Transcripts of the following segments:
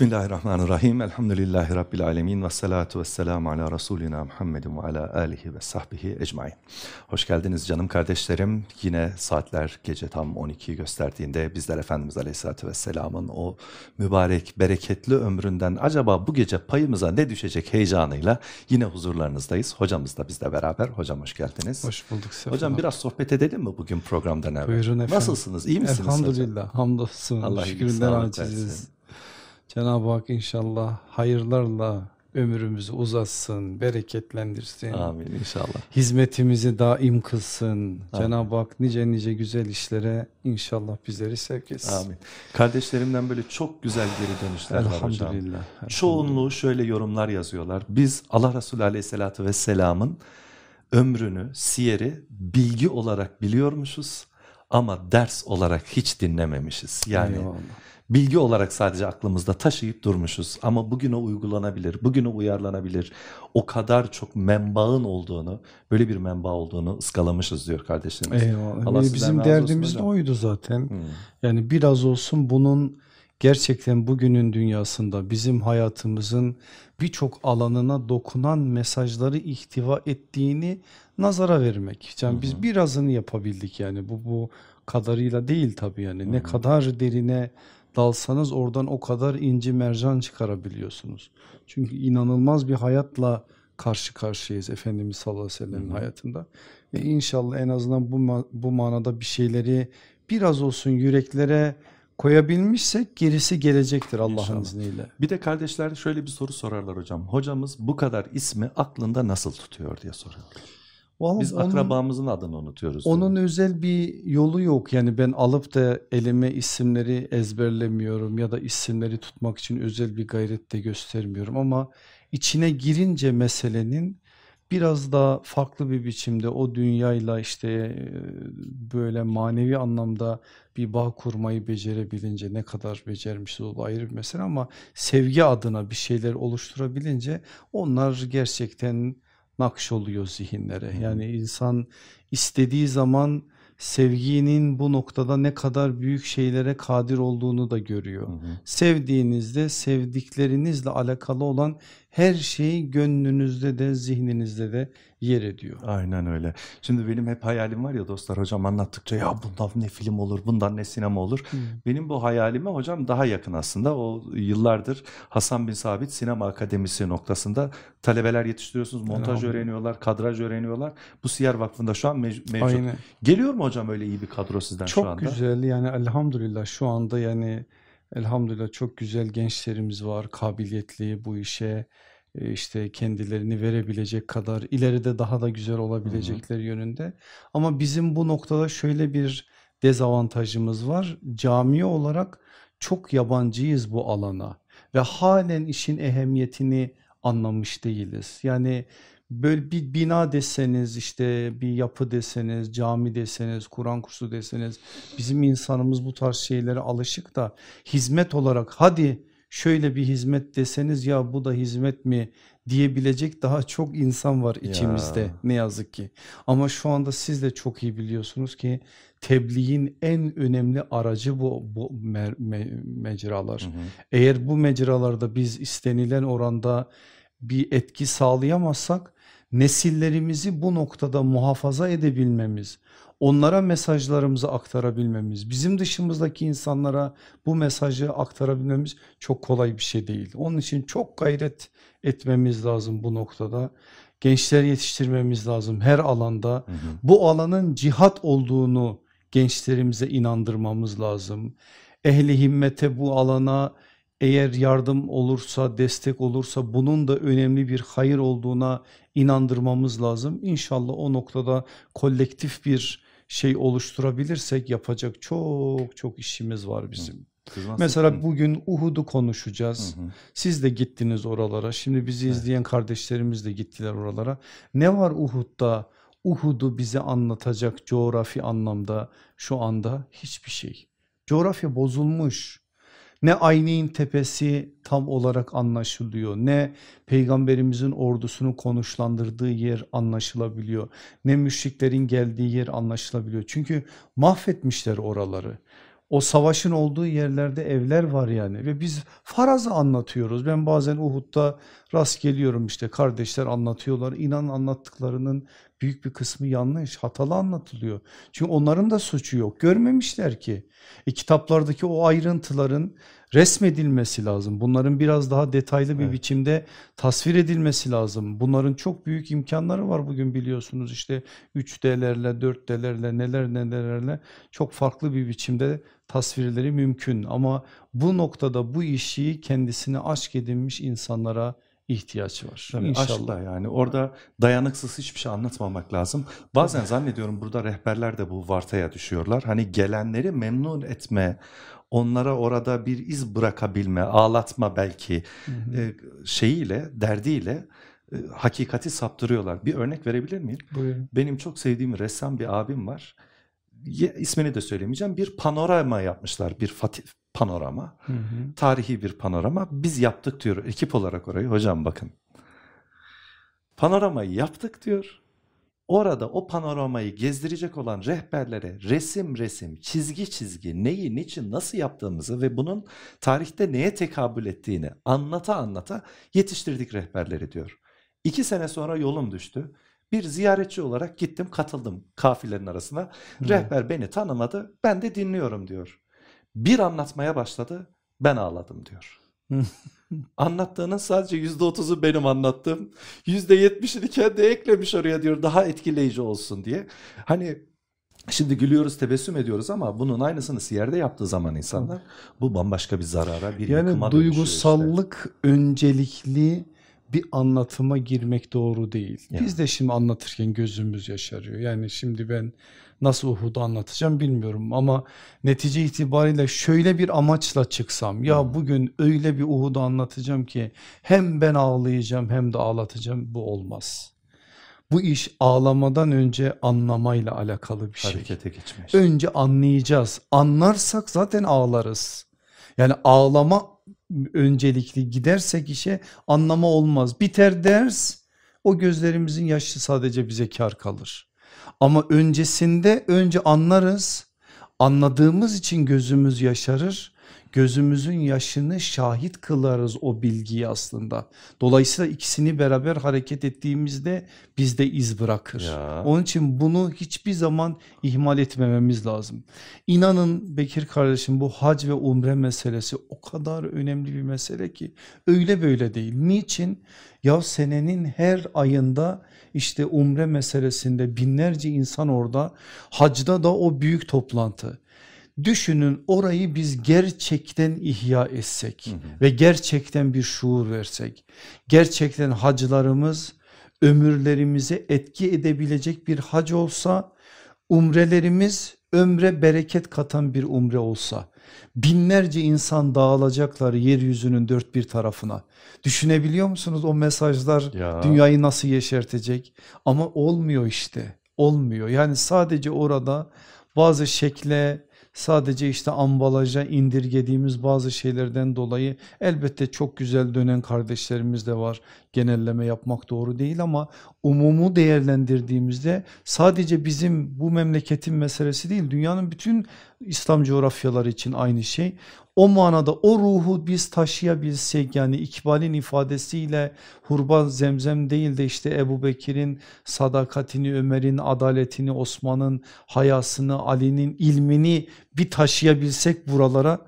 Bismillahirrahmanirrahim. Elhamdülillahi Rabbil alemin. Ve salatu ve selamu ala Resulina Muhammedin ve ala alihi ve sahbihi ecmain. Hoş geldiniz canım kardeşlerim. Yine saatler gece tam 12'yi gösterdiğinde bizler Efendimiz Aleyhisselatü Vesselam'ın o mübarek, bereketli ömründen acaba bu gece payımıza ne düşecek heyecanıyla yine huzurlarınızdayız. Hocamız da bizle beraber. Hocam hoş geldiniz. Hoş bulduk Sefa. Hocam biraz sohbet edelim mi bugün programdan evvel? Buyurun efendim. Nasılsınız? İyi misiniz Elhamdülillah. Hamdolsun. Allah Şükürler aciziz. Cenab-ı Hak inşallah hayırlarla ömrümüzü uzatsın, bereketlendirsin. Amin inşallah. Hizmetimizi daim kılsın. Cenab-ı Hak nice nice güzel işlere inşallah bizleri sevk etsin. Amin. Kardeşlerimden böyle çok güzel geri dönüşler var hocam. Elhamdülillah. Çoğunluğu şöyle yorumlar yazıyorlar. Biz Allah Resulü Aleyhisselatü Vesselam'ın ömrünü, siyeri bilgi olarak biliyormuşuz ama ders olarak hiç dinlememişiz. Yani Eyvallah. Bilgi olarak sadece aklımızda taşıyıp durmuşuz ama bugün o uygulanabilir, bugün o uyarlanabilir. O kadar çok menbaın olduğunu, böyle bir menba olduğunu ıskalamışız diyor kardeşlerimiz. Eyvallah. Allah Ee, Bizim derdimiz de oydu zaten. Hmm. Yani biraz olsun bunun gerçekten bugünün dünyasında bizim hayatımızın birçok alanına dokunan mesajları ihtiva ettiğini nazara vermek. Yani biz birazını yapabildik yani bu bu kadarıyla değil tabii yani. Ne kadar derine dalsanız oradan o kadar inci mercan çıkarabiliyorsunuz. Çünkü inanılmaz bir hayatla karşı karşıyayız Efendimiz sallallahu aleyhi ve sellem'in hayatında. Ve inşallah en azından bu, ma- bu manada bir şeyleri biraz olsun yüreklere koyabilmişsek gerisi gelecektir Allah'ın izniyle. Bir de kardeşler şöyle bir soru sorarlar hocam. Hocamız bu kadar ismi aklında nasıl tutuyor diye soruyorlar. Vallahi Biz onun- akrabamızın adını unutuyoruz. Onun diyor. özel bir yolu yok. Yani ben alıp da elime isimleri ezberlemiyorum ya da isimleri tutmak için özel bir gayret de göstermiyorum ama içine girince meselenin biraz daha farklı bir biçimde o dünyayla işte e, böyle manevi anlamda bir bağ kurmayı becerebilince ne kadar becermişiz o da ayrı bir mesele ama sevgi adına bir şeyler oluşturabilince onlar gerçekten nakş oluyor zihinlere. Yani insan istediği zaman sevginin bu noktada ne kadar büyük şeylere kadir olduğunu da görüyor. Hı hı. Sevdiğinizde sevdiklerinizle alakalı olan her şey gönlünüzde de zihninizde de yer ediyor. Aynen öyle. Şimdi benim hep hayalim var ya dostlar hocam anlattıkça ya bundan ne film olur, bundan ne sinema olur. Benim bu hayalime hocam daha yakın aslında. O yıllardır Hasan bin Sabit Sinema Akademisi noktasında talebeler yetiştiriyorsunuz. Montaj Elhamdülillah. öğreniyorlar, kadraj öğreniyorlar. Bu Siyer Vakfı'nda şu an mev- mevcut. Aynen. Geliyor mu hocam öyle iyi bir kadro sizden şu Çok anda? güzel yani elhamdülillah şu anda yani elhamdülillah çok güzel gençlerimiz var kabiliyetli bu işe e, işte kendilerini verebilecek kadar ileride daha da güzel olabilecekler yönünde. Ama bizim bu noktada şöyle bir dezavantajımız var. Cami olarak çok yabancıyız bu alana ve halen işin ehemmiyetini anlamış değiliz. Yani böyle bir bina deseniz işte bir yapı deseniz cami deseniz Kur'an kursu deseniz bizim insanımız bu tarz şeylere alışık da hizmet olarak hadi şöyle bir hizmet deseniz ya bu da hizmet mi diyebilecek daha çok insan var içimizde Ya. ne yazık ki. Ama şu anda siz de çok iyi biliyorsunuz ki tebliğin en önemli aracı bu, bu mer- me- mecralar. Hı hı. Eğer bu mecralarda biz istenilen oranda bir etki sağlayamazsak nesillerimizi bu noktada muhafaza edebilmemiz, onlara mesajlarımızı aktarabilmemiz, bizim dışımızdaki insanlara bu mesajı aktarabilmemiz çok kolay bir şey değil. Onun için çok gayret etmemiz lazım bu noktada. Gençler yetiştirmemiz lazım her alanda. Hı hı. Bu alanın cihat olduğunu gençlerimize inandırmamız lazım. Ehli himmete bu alana eğer yardım olursa, destek olursa bunun da önemli bir hayır olduğuna inandırmamız lazım. İnşallah o noktada kolektif bir şey oluşturabilirsek yapacak çok çok işimiz var bizim. Siz nasıl- Mesela bugün Uhud'u konuşacağız. Hı hı. Siz de gittiniz oralara. Şimdi bizi izleyen kardeşlerimiz de gittiler oralara. Ne var Uhud'da? Uhud'u bize anlatacak coğrafi anlamda şu anda hiçbir şey. Coğrafya bozulmuş. Ne Ayni'nin tepesi tam olarak anlaşılıyor. Ne peygamberimizin ordusunu konuşlandırdığı yer anlaşılabiliyor. Ne müşriklerin geldiği yer anlaşılabiliyor. Çünkü mahvetmişler oraları. O savaşın olduğu yerlerde evler var yani ve biz farazı anlatıyoruz. Ben bazen Uhud'da rast geliyorum işte kardeşler anlatıyorlar. İnan anlattıklarının büyük bir kısmı yanlış, hatalı anlatılıyor. Çünkü onların da suçu yok. Görmemişler ki. E, kitaplardaki o ayrıntıların resmedilmesi lazım. Bunların biraz daha detaylı bir evet. biçimde tasvir edilmesi lazım. Bunların çok büyük imkanları var bugün biliyorsunuz işte 3D'lerle 4D'lerle neler nelerle çok farklı bir biçimde tasvirleri mümkün. Ama bu noktada bu işi kendisine aşk edinmiş insanlara ihtiyaç var. Tabii İnşallah. Aşkla yani orada dayanıksız hiçbir şey anlatmamak lazım. Bazen zannediyorum burada rehberler de bu vartaya düşüyorlar. Hani gelenleri memnun etme, onlara orada bir iz bırakabilme, ağlatma belki hı hı. E, şeyiyle, derdiyle e, hakikati saptırıyorlar. Bir örnek verebilir miyim? Buyurun. Benim çok sevdiğim ressam bir abim var. İsmini de söylemeyeceğim. Bir panorama yapmışlar. Bir fatih, panorama. Hı hı. Tarihi bir panorama. Biz yaptık diyor ekip olarak orayı. Hocam bakın. Panoramayı yaptık diyor. Orada o panoramayı gezdirecek olan rehberlere resim resim, çizgi çizgi neyi, niçin, nasıl yaptığımızı ve bunun tarihte neye tekabül ettiğini anlata anlata yetiştirdik rehberleri diyor. İki sene sonra yolum düştü. Bir ziyaretçi olarak gittim katıldım kafilerin arasına. Hmm. Rehber beni tanımadı ben de dinliyorum diyor. Bir anlatmaya başladı ben ağladım diyor. Anlattığının sadece yüzde otuzu benim anlattığım. Yüzde yetmişini kendi eklemiş oraya diyor daha etkileyici olsun diye. Hani Şimdi gülüyoruz tebessüm ediyoruz ama bunun aynısını siyerde yaptığı zaman insanlar bu bambaşka bir zarara bir yani yıkıma duygusallık işte. öncelikli bir anlatıma girmek doğru değil. Yani. Biz de şimdi anlatırken gözümüz yaşarıyor. Yani şimdi ben nasıl Uhud'u anlatacağım bilmiyorum ama netice itibariyle şöyle bir amaçla çıksam ya hmm. bugün öyle bir Uhud'u anlatacağım ki hem ben ağlayacağım hem de ağlatacağım bu olmaz. Bu iş ağlamadan önce anlamayla alakalı bir şey. Harekete geçmek. Önce anlayacağız. Anlarsak zaten ağlarız. Yani ağlama öncelikli gidersek işe anlama olmaz. Biter ders o gözlerimizin yaşı sadece bize kar kalır. Ama öncesinde önce anlarız. Anladığımız için gözümüz yaşarır. Gözümüzün yaşını şahit kılarız o bilgiyi aslında. Dolayısıyla ikisini beraber hareket ettiğimizde bizde iz bırakır. Ya. Onun için bunu hiçbir zaman ihmal etmememiz lazım. İnanın Bekir kardeşim bu hac ve umre meselesi o kadar önemli bir mesele ki öyle böyle değil. Niçin? Ya senenin her ayında işte umre meselesinde binlerce insan orada hacda da o büyük toplantı. Düşünün orayı biz gerçekten ihya etsek hı hı. ve gerçekten bir şuur versek. Gerçekten hacılarımız ömürlerimize etki edebilecek bir hac olsa umrelerimiz ömre bereket katan bir umre olsa binlerce insan dağılacaklar yeryüzünün dört bir tarafına. Düşünebiliyor musunuz o mesajlar ya. dünyayı nasıl yeşertecek? Ama olmuyor işte olmuyor. Yani sadece orada bazı şekle sadece işte ambalaja indirgediğimiz bazı şeylerden dolayı elbette çok güzel dönen kardeşlerimiz de var. Genelleme yapmak doğru değil ama umumu değerlendirdiğimizde sadece bizim bu memleketin meselesi değil dünyanın bütün İslam coğrafyaları için aynı şey. O manada o ruhu biz taşıyabilsek yani İkbal'in ifadesiyle hurba zemzem değil de işte Ebu Bekir'in sadakatini, Ömer'in adaletini, Osman'ın hayasını, Ali'nin ilmini bir taşıyabilsek buralara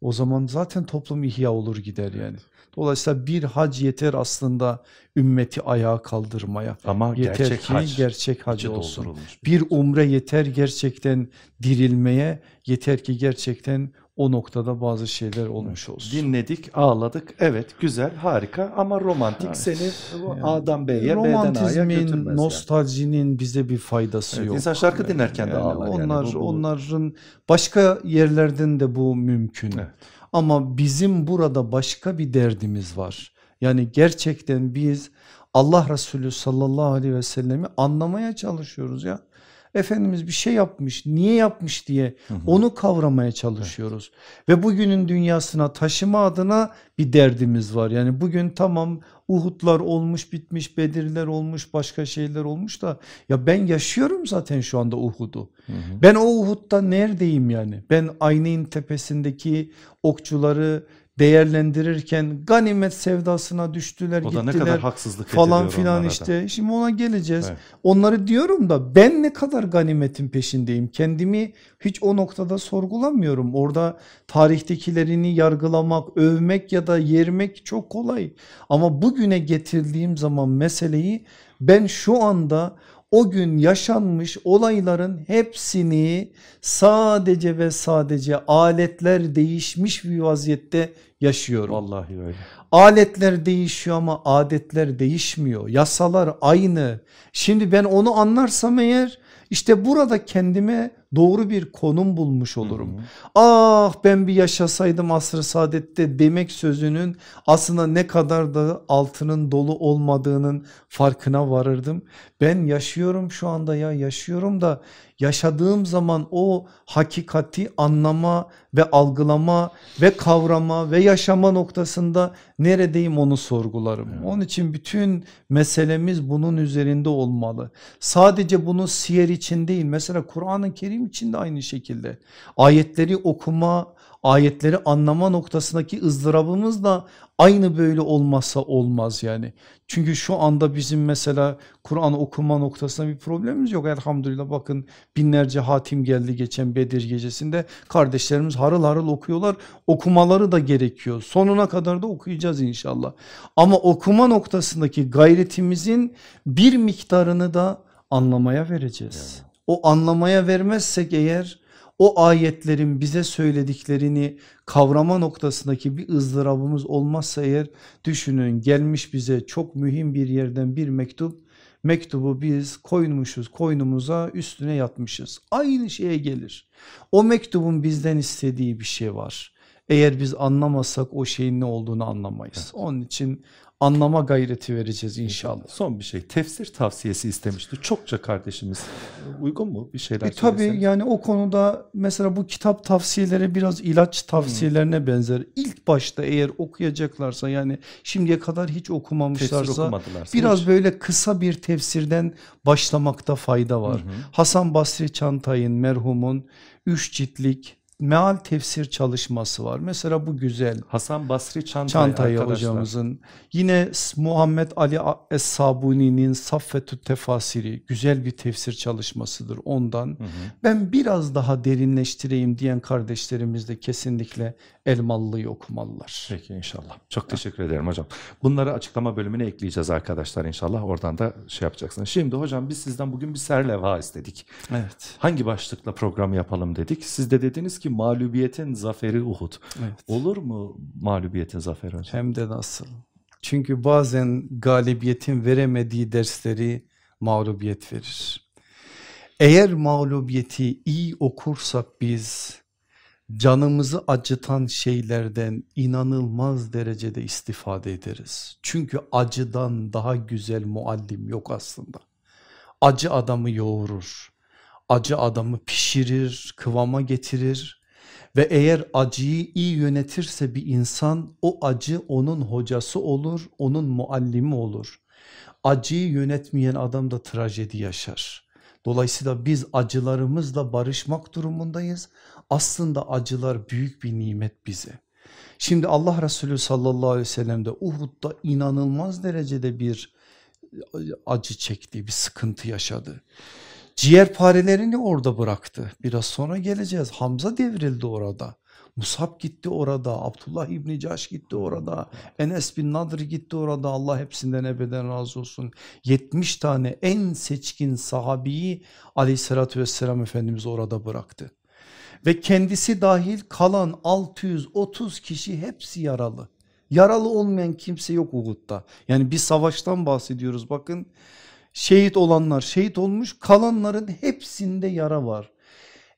o zaman zaten toplum ihya olur gider yani. Dolayısıyla bir hac yeter aslında ümmeti ayağa kaldırmaya. Ama yeter gerçek ki hac, gerçek hac olsun. Bir, bir umre yeter gerçekten dirilmeye, yeter ki gerçekten o noktada bazı şeyler olmuş olsun. Dinledik, ağladık. Evet, güzel, harika ama romantik evet. seni yani, A'dan B'ye, B'den A'ya götürmez. nostaljinin yani. bize bir faydası evet, yok. İnsan şarkı dinlerken yani, de ağlar. Onlar, yani. bu, bu... Onların başka yerlerden de bu mümkün. Evet. Ama bizim burada başka bir derdimiz var. Yani gerçekten biz Allah Resulü sallallahu aleyhi ve sellemi anlamaya çalışıyoruz ya. Efendimiz bir şey yapmış niye yapmış diye hı hı. onu kavramaya çalışıyoruz. Evet. Ve bugünün dünyasına taşıma adına bir derdimiz var. Yani bugün tamam Uhudlar olmuş bitmiş Bedirler olmuş başka şeyler olmuş da ya ben yaşıyorum zaten şu anda Uhud'u. Ben o Uhud'da neredeyim yani ben Ayn'in tepesindeki okçuları değerlendirirken ganimet sevdasına düştüler o gittiler. ne kadar haksızlık falan filan işte. Şimdi ona geleceğiz. Evet. Onları diyorum da ben ne kadar ganimetin peşindeyim. Kendimi hiç o noktada sorgulamıyorum. Orada tarihtekilerini yargılamak, övmek ya da yermek çok kolay. Ama bugüne getirdiğim zaman meseleyi ben şu anda o gün yaşanmış olayların hepsini sadece ve sadece aletler değişmiş bir vaziyette yaşıyorum. Vallahi öyle. Aletler değişiyor ama adetler değişmiyor. Yasalar aynı. Şimdi ben onu anlarsam eğer işte burada kendime doğru bir konum bulmuş olurum. Hı hı. Ah ben bir yaşasaydım asr-ı saadette demek sözünün aslında ne kadar da altının dolu olmadığının farkına varırdım. Ben yaşıyorum şu anda ya yaşıyorum da yaşadığım zaman o hakikati anlama ve algılama ve kavrama ve yaşama noktasında neredeyim onu sorgularım. Evet. Onun için bütün meselemiz bunun üzerinde olmalı. Sadece bunu siyer için değil mesela Kur'an-ı Kerim için de aynı şekilde ayetleri okuma ayetleri anlama noktasındaki ızdırabımız da aynı böyle olmazsa olmaz yani. Çünkü şu anda bizim mesela Kur'an okuma noktasında bir problemimiz yok elhamdülillah bakın binlerce hatim geldi geçen Bedir gecesinde kardeşlerimiz harıl harıl okuyorlar okumaları da gerekiyor sonuna kadar da okuyacağız inşallah. Ama okuma noktasındaki gayretimizin bir miktarını da anlamaya vereceğiz. Yani. O anlamaya vermezsek eğer o ayetlerin bize söylediklerini kavrama noktasındaki bir ızdırabımız olmazsa eğer düşünün gelmiş bize çok mühim bir yerden bir mektup. Mektubu biz koymuşuz koynumuza üstüne yatmışız. Aynı şeye gelir. O mektubun bizden istediği bir şey var. Eğer biz anlamazsak o şeyin ne olduğunu anlamayız. Onun için anlama gayreti vereceğiz inşallah. Son bir şey tefsir tavsiyesi istemişti çokça kardeşimiz uygun mu bir şeyler e, Tabii yani o konuda mesela bu kitap tavsiyeleri biraz ilaç tavsiyelerine hmm. benzer. İlk başta eğer okuyacaklarsa yani şimdiye kadar hiç okumamışlarsa biraz hiç. böyle kısa bir tefsirden başlamakta fayda var. Hmm. Hasan Basri Çantay'ın merhumun 3 ciltlik meal tefsir çalışması var. Mesela bu güzel. Hasan Basri Çantay, Çantay hocamızın. Yine Muhammed Ali Es-Sabuni'nin Saffetü Tefasiri güzel bir tefsir çalışmasıdır ondan. Hı hı. Ben biraz daha derinleştireyim diyen kardeşlerimiz de kesinlikle Elmalı'yı okumalılar. Peki inşallah. Çok teşekkür ederim hocam. Bunları açıklama bölümüne ekleyeceğiz arkadaşlar inşallah. Oradan da şey yapacaksınız. Şimdi hocam biz sizden bugün bir serleva istedik. Evet. Hangi başlıkla program yapalım dedik. Siz de dediniz ki mağlubiyetin zaferi Uhud. Evet. Olur mu mağlubiyetin zaferi hocam? Hem de nasıl? Çünkü bazen galibiyetin veremediği dersleri mağlubiyet verir. Eğer mağlubiyeti iyi okursak biz canımızı acıtan şeylerden inanılmaz derecede istifade ederiz. Çünkü acıdan daha güzel muallim yok aslında. Acı adamı yoğurur, acı adamı pişirir, kıvama getirir ve eğer acıyı iyi yönetirse bir insan o acı onun hocası olur, onun muallimi olur. Acıyı yönetmeyen adam da trajedi yaşar. Dolayısıyla biz acılarımızla barışmak durumundayız. Aslında acılar büyük bir nimet bize. Şimdi Allah Resulü sallallahu aleyhi ve sellem de Uhud'da inanılmaz derecede bir acı çekti, bir sıkıntı yaşadı. Ciğer parelerini orada bıraktı. Biraz sonra geleceğiz. Hamza devrildi orada. Musab gitti orada, Abdullah İbni Caş gitti orada, Enes bin Nadr gitti orada Allah hepsinden ebeden razı olsun. 70 tane en seçkin sahabiyi aleyhissalatü vesselam Efendimiz orada bıraktı. Ve kendisi dahil kalan 630 kişi hepsi yaralı. Yaralı olmayan kimse yok Uhud'da. Yani bir savaştan bahsediyoruz bakın. Şehit olanlar şehit olmuş kalanların hepsinde yara var.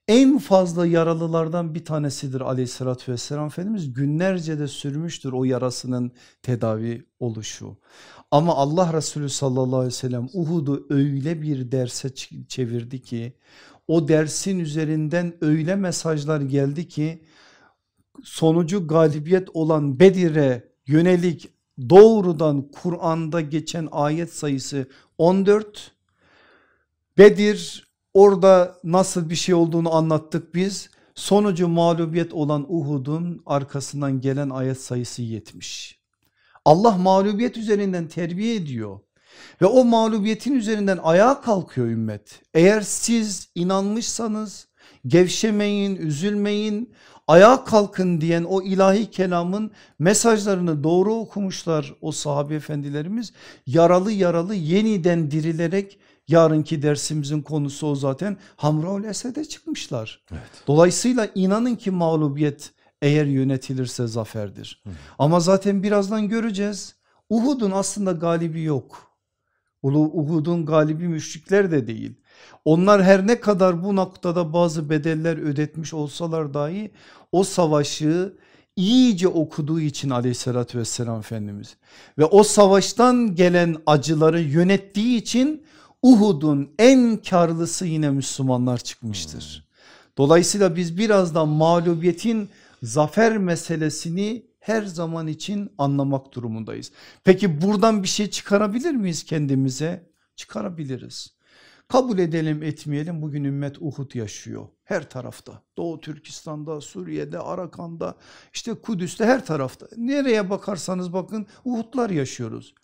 en fazla yaralılardan bir tanesidir aleyhissalatü vesselam Efendimiz günlerce de sürmüştür o yarasının tedavi oluşu. Ama Allah Resulü sallallahu aleyhi ve sellem Uhud'u öyle bir derse çevirdi ki o dersin üzerinden öyle mesajlar geldi ki sonucu galibiyet olan Bedir'e yönelik doğrudan Kur'an'da geçen ayet sayısı 14. Bedir orada nasıl bir şey olduğunu anlattık biz. Sonucu mağlubiyet olan Uhud'un arkasından gelen ayet sayısı 70. Allah mağlubiyet üzerinden terbiye ediyor. Ve o mağlubiyetin üzerinden ayağa kalkıyor ümmet. Eğer siz inanmışsanız gevşemeyin, üzülmeyin, ayağa kalkın diyen o ilahi kelamın mesajlarını doğru okumuşlar o sahabe efendilerimiz. Yaralı yaralı yeniden dirilerek yarınki dersimizin konusu o zaten Hamraul Esed'e çıkmışlar. Evet. Dolayısıyla inanın ki mağlubiyet eğer yönetilirse zaferdir. Hı. Ama zaten birazdan göreceğiz. Uhud'un aslında galibi yok. Uhud'un galibi müşrikler de değil. Onlar her ne kadar bu noktada bazı bedeller ödetmiş olsalar dahi o savaşı iyice okuduğu için aleyhissalatü vesselam Efendimiz ve o savaştan gelen acıları yönettiği için Uhud'un en karlısı yine Müslümanlar çıkmıştır. Dolayısıyla biz birazdan mağlubiyetin zafer meselesini her zaman için anlamak durumundayız. Peki buradan bir şey çıkarabilir miyiz kendimize? Çıkarabiliriz. Kabul edelim etmeyelim bugün ümmet Uhud yaşıyor her tarafta. Doğu Türkistan'da, Suriye'de, Arakan'da, işte Kudüs'te her tarafta. Nereye bakarsanız bakın Uhud'lar yaşıyoruz.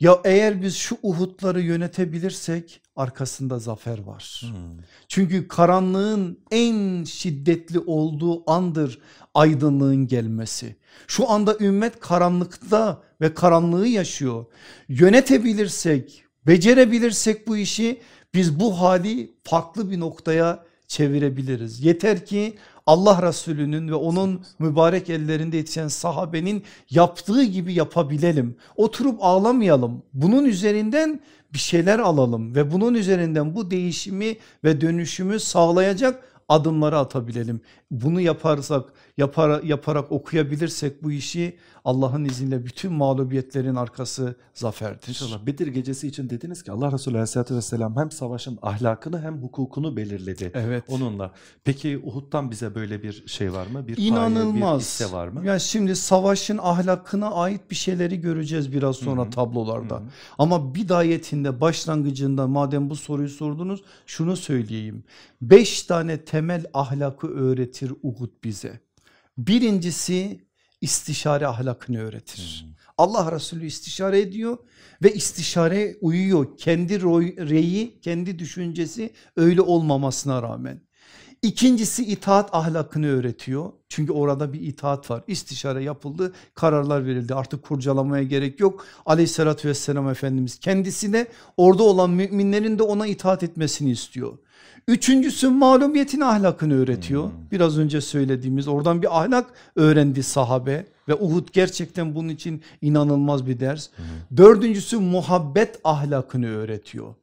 Ya eğer biz şu Uhud'ları yönetebilirsek arkasında zafer var. Hmm. Çünkü karanlığın en şiddetli olduğu andır aydınlığın gelmesi. Şu anda ümmet karanlıkta ve karanlığı yaşıyor. Yönetebilirsek, becerebilirsek bu işi biz bu hali farklı bir noktaya çevirebiliriz. Yeter ki Allah Resulü'nün ve onun mübarek ellerinde yetişen sahabenin yaptığı gibi yapabilelim. Oturup ağlamayalım. Bunun üzerinden bir şeyler alalım ve bunun üzerinden bu değişimi ve dönüşümü sağlayacak adımları atabilelim. Bunu yaparsak yapar, yaparak okuyabilirsek bu işi Allah'ın izniyle bütün mağlubiyetlerin arkası zaferdir. İnşallah Bedir gecesi için dediniz ki Allah Resulü Aleyhisselatü Vesselam hem savaşın ahlakını hem hukukunu belirledi evet. onunla. Peki Uhud'dan bize böyle bir şey var mı? Bir İnanılmaz. Paye, bir hisse var mı? Ya şimdi savaşın ahlakına ait bir şeyleri göreceğiz biraz sonra Hı -hı. tablolarda. Hı -hı. Ama bidayetinde başlangıcında madem bu soruyu sordunuz şunu söyleyeyim. Beş tane temel ahlakı öğretir Uhud bize. Birincisi istişare ahlakını öğretir. Hmm. Allah Resulü istişare ediyor ve istişare uyuyor. Kendi reyi, kendi düşüncesi öyle olmamasına rağmen. İkincisi itaat ahlakını öğretiyor. Çünkü orada bir itaat var. İstişare yapıldı, kararlar verildi. Artık kurcalamaya gerek yok. Aleyhissalatü vesselam Efendimiz kendisine orada olan müminlerin de ona itaat etmesini istiyor. Üçüncüsü mağlubiyetin ahlakını öğretiyor. Hmm. Biraz önce söylediğimiz oradan bir ahlak öğrendi sahabe ve Uhud gerçekten bunun için inanılmaz bir ders. Hmm. Dördüncüsü muhabbet ahlakını öğretiyor.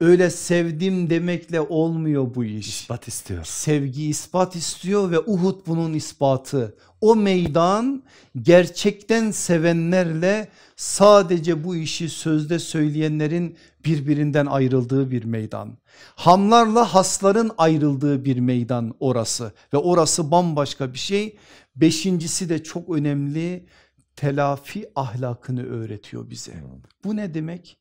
Öyle sevdim demekle olmuyor bu iş. İspat istiyor. Sevgi ispat istiyor ve Uhud bunun ispatı. O meydan gerçekten sevenlerle sadece bu işi sözde söyleyenlerin birbirinden ayrıldığı bir meydan. Hamlarla hasların ayrıldığı bir meydan orası ve orası bambaşka bir şey. Beşincisi de çok önemli telafi ahlakını öğretiyor bize. Bu ne demek?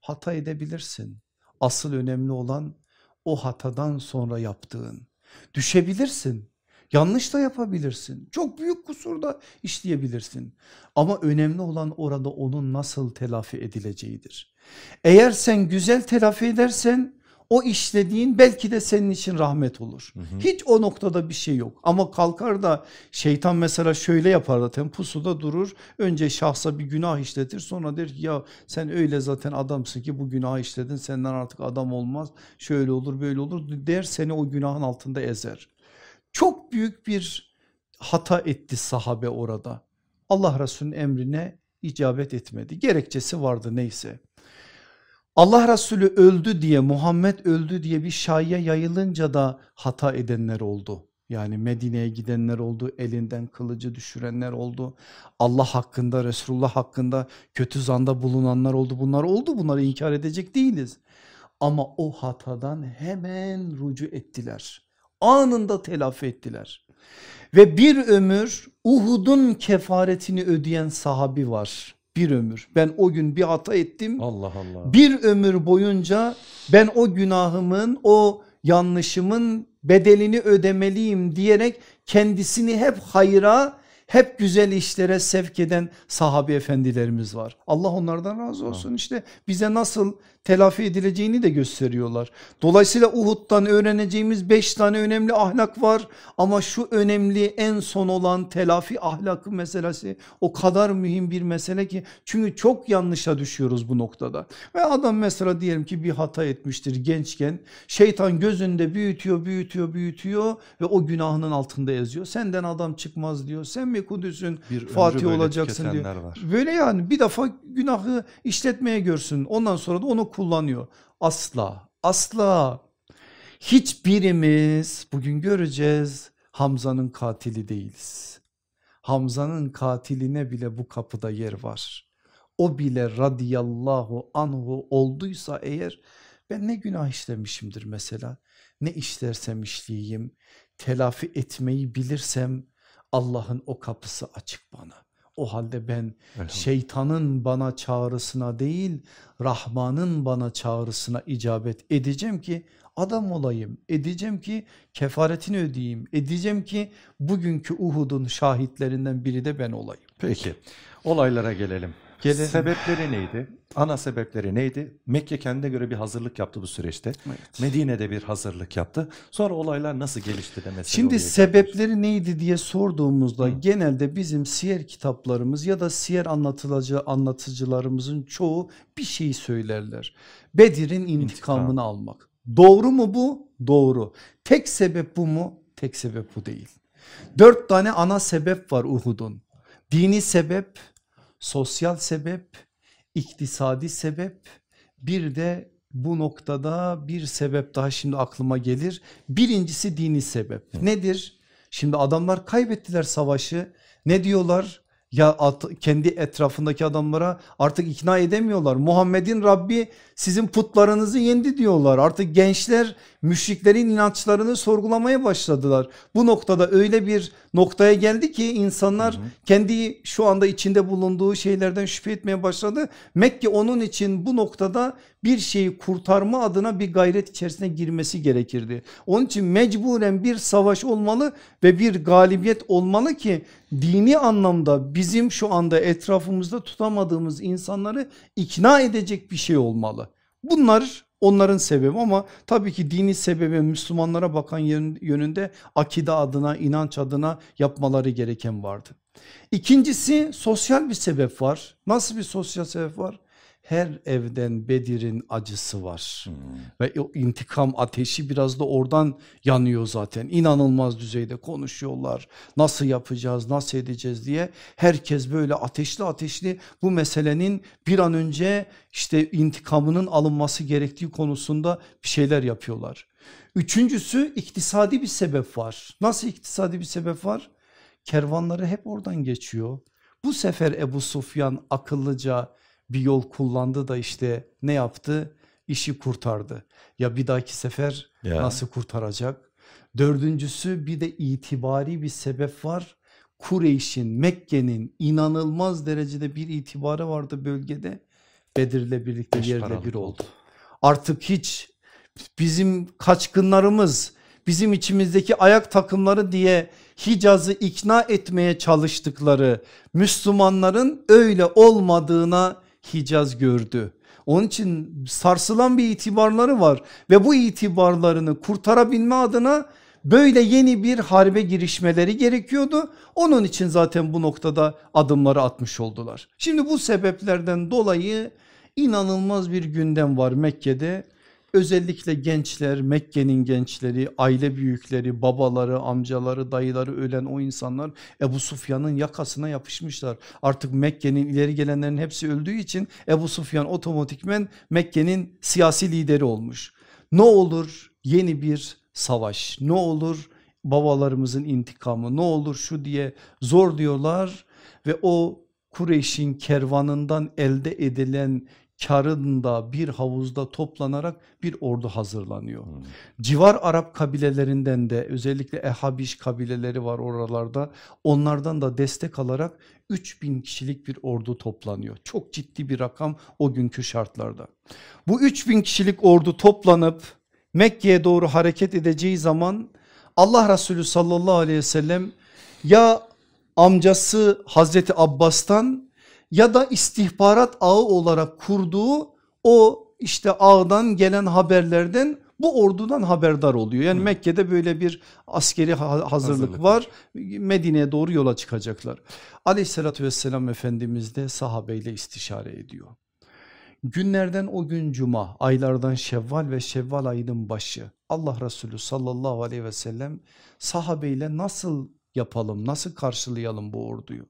Hata edebilirsin. Asıl önemli olan o hatadan sonra yaptığın. Düşebilirsin. Yanlış da yapabilirsin. Çok büyük kusur da işleyebilirsin. Ama önemli olan orada onun nasıl telafi edileceğidir. Eğer sen güzel telafi edersen o işlediğin belki de senin için rahmet olur. Hı hı. Hiç o noktada bir şey yok ama kalkar da şeytan mesela şöyle yapar zaten pusuda durur. Önce şahsa bir günah işletir sonra der ki ya sen öyle zaten adamsın ki bu günah işledin senden artık adam olmaz. Şöyle olur böyle olur der seni o günahın altında ezer. Çok büyük bir hata etti sahabe orada. Allah Resulü'nün emrine icabet etmedi. Gerekçesi vardı neyse. Allah Resulü öldü diye Muhammed öldü diye bir şaiye yayılınca da hata edenler oldu. Yani Medine'ye gidenler oldu, elinden kılıcı düşürenler oldu. Allah hakkında, Resulullah hakkında kötü zanda bulunanlar oldu. Bunlar oldu, bunları inkar edecek değiliz. Ama o hatadan hemen rucu ettiler. Anında telafi ettiler. Ve bir ömür Uhud'un kefaretini ödeyen sahabi var. Bir ömür. Ben o gün bir hata ettim. Allah Allah. Bir ömür boyunca ben o günahımın, o yanlışımın bedelini ödemeliyim diyerek kendisini hep hayra hep güzel işlere sevk eden sahabi efendilerimiz var. Allah onlardan razı olsun işte bize nasıl telafi edileceğini de gösteriyorlar. Dolayısıyla Uhud'dan öğreneceğimiz 5 tane önemli ahlak var ama şu önemli en son olan telafi ahlakı meselesi o kadar mühim bir mesele ki çünkü çok yanlışa düşüyoruz bu noktada. Ve adam mesela diyelim ki bir hata etmiştir gençken şeytan gözünde büyütüyor büyütüyor büyütüyor ve o günahının altında yazıyor. Senden adam çıkmaz diyor sen mi Kudüs'ün Fatih olacaksın diyor. Var. Böyle yani bir defa günahı işletmeye görsün ondan sonra da onu kullanıyor. Asla asla hiçbirimiz bugün göreceğiz Hamza'nın katili değiliz. Hamza'nın katiline bile bu kapıda yer var. O bile radiyallahu anhu olduysa eğer ben ne günah işlemişimdir mesela. Ne işlersem işleyeyim telafi etmeyi bilirsem Allah'ın o kapısı açık bana. O halde ben şeytanın bana çağrısına değil Rahman'ın bana çağrısına icabet edeceğim ki adam olayım. Edeceğim ki kefaretini ödeyeyim. Edeceğim ki bugünkü Uhud'un şahitlerinden biri de ben olayım. Peki olaylara gelelim. Gelelim. Sebepleri neydi? Ana sebepleri neydi? Mekke kendine göre bir hazırlık yaptı bu süreçte. Evet. Medine'de bir hazırlık yaptı. Sonra olaylar nasıl gelişti de mesela? Şimdi sebepleri gelmiş. neydi diye sorduğumuzda Hı. genelde bizim siyer kitaplarımız ya da siyer anlatıcı anlatıcılarımızın çoğu bir şey söylerler. Bedir'in intikamını İntikam. almak. Doğru mu bu? Doğru. Tek sebep bu mu? Tek sebep bu değil. Dört tane ana sebep var Uhud'un. Dini sebep, sosyal sebep, iktisadi sebep bir de bu noktada bir sebep daha şimdi aklıma gelir. Birincisi dini sebep. Nedir? Şimdi adamlar kaybettiler savaşı. Ne diyorlar? Ya kendi etrafındaki adamlara artık ikna edemiyorlar. Muhammed'in Rabbi sizin putlarınızı yendi diyorlar. Artık gençler müşriklerin inançlarını sorgulamaya başladılar. Bu noktada öyle bir noktaya geldi ki insanlar hı hı. kendi şu anda içinde bulunduğu şeylerden şüphe etmeye başladı. Mekke onun için bu noktada bir şeyi kurtarma adına bir gayret içerisine girmesi gerekirdi. Onun için mecburen bir savaş olmalı ve bir galibiyet olmalı ki dini anlamda bizim şu anda etrafımızda tutamadığımız insanları ikna edecek bir şey olmalı. Bunlar onların sebebi ama tabii ki dini sebebi Müslümanlara bakan yönünde akide adına inanç adına yapmaları gereken vardı. İkincisi sosyal bir sebep var. Nasıl bir sosyal sebep var? Her evden Bedir'in acısı var. Hmm. ve o intikam ateşi biraz da oradan yanıyor zaten. İnanılmaz düzeyde konuşuyorlar. Nasıl yapacağız nasıl edeceğiz diye. Herkes böyle ateşli ateşli bu meselenin bir an önce işte intikamının alınması gerektiği konusunda bir şeyler yapıyorlar. Üçüncüsü iktisadi bir sebep var. Nasıl iktisadi bir sebep var? Kervanları hep oradan geçiyor. Bu sefer Ebu Sufyan akıllıca bir yol kullandı da işte ne yaptı? İşi kurtardı. Ya bir dahaki sefer ya. nasıl kurtaracak? Dördüncüsü bir de itibari bir sebep var. Kureyş'in Mekke'nin inanılmaz derecede bir itibarı vardı bölgede. Bedir'le birlikte Beş yerle bir oldu. Artık hiç bizim kaçkınlarımız bizim içimizdeki ayak takımları diye Hicaz'ı ikna etmeye çalıştıkları Müslümanların öyle olmadığına Hicaz gördü. Onun için sarsılan bir itibarları var ve bu itibarlarını kurtarabilme adına böyle yeni bir harbe girişmeleri gerekiyordu. Onun için zaten bu noktada adımları atmış oldular. Şimdi bu sebeplerden dolayı inanılmaz bir gündem var Mekke'de. Özellikle gençler, Mekke'nin gençleri, aile büyükleri, babaları, amcaları, dayıları ölen o insanlar Ebu Sufyan'ın yakasına yapışmışlar. Artık Mekke'nin ileri gelenlerin hepsi öldüğü için Ebu Sufyan otomatikmen Mekke'nin siyasi lideri olmuş. Ne olur yeni bir savaş, ne olur babalarımızın intikamı, ne olur şu diye zor diyorlar ve o Kureyş'in kervanından elde edilen karın da bir havuzda toplanarak bir ordu hazırlanıyor. Hmm. Civar Arap kabilelerinden de özellikle Ehabiş kabileleri var oralarda onlardan da destek alarak 3000 kişilik bir ordu toplanıyor. Çok ciddi bir rakam o günkü şartlarda. Bu 3000 kişilik ordu toplanıp Mekke'ye doğru hareket edeceği zaman Allah Resulü sallallahu aleyhi ve sellem ya amcası Hazreti Abbas'tan ya da istihbarat ağı olarak kurduğu o işte ağdan gelen haberlerden bu ordudan haberdar oluyor. Yani Hı. Mekke'de böyle bir askeri hazırlık, hazırlık var. Medine'ye doğru yola çıkacaklar. Aleyhissalatü vesselam Efendimiz de sahabeyle istişare ediyor. Günlerden o gün cuma aylardan şevval ve şevval ayının başı Allah Resulü sallallahu aleyhi ve sellem sahabeyle nasıl yapalım nasıl karşılayalım bu orduyu?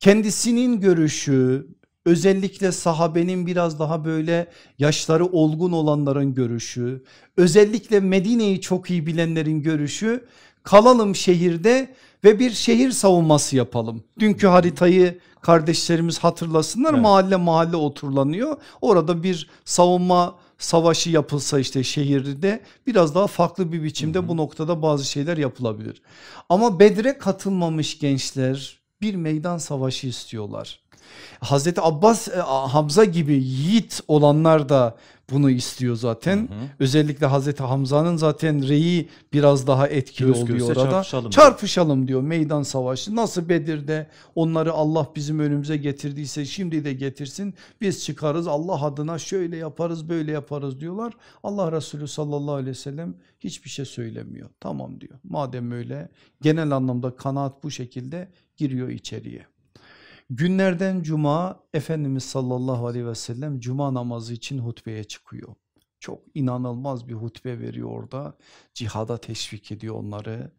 Kendisinin görüşü özellikle sahabenin biraz daha böyle yaşları olgun olanların görüşü özellikle Medine'yi çok iyi bilenlerin görüşü kalalım şehirde ve bir şehir savunması yapalım. Dünkü haritayı kardeşlerimiz hatırlasınlar evet. mahalle mahalle oturlanıyor orada bir savunma savaşı yapılsa işte şehirde biraz daha farklı bir biçimde hı hı. bu noktada bazı şeyler yapılabilir. Ama Bedre katılmamış gençler bir meydan savaşı istiyorlar. Hazreti Abbas e, Hamza gibi yiğit olanlar da bunu istiyor zaten. Hı hı. Özellikle Hazreti Hamza'nın zaten reyi biraz daha etkili Göz oluyor orada. Çarpışalım, çarpışalım diyor meydan savaşı. Nasıl Bedir'de onları Allah bizim önümüze getirdiyse şimdi de getirsin. Biz çıkarız Allah adına şöyle yaparız böyle yaparız diyorlar. Allah Resulü sallallahu aleyhi ve sellem hiçbir şey söylemiyor. Tamam diyor. Madem öyle genel anlamda kanaat bu şekilde giriyor içeriye. Günlerden cuma Efendimiz sallallahu aleyhi ve sellem cuma namazı için hutbeye çıkıyor. Çok inanılmaz bir hutbe veriyor orada. Cihada teşvik ediyor onları.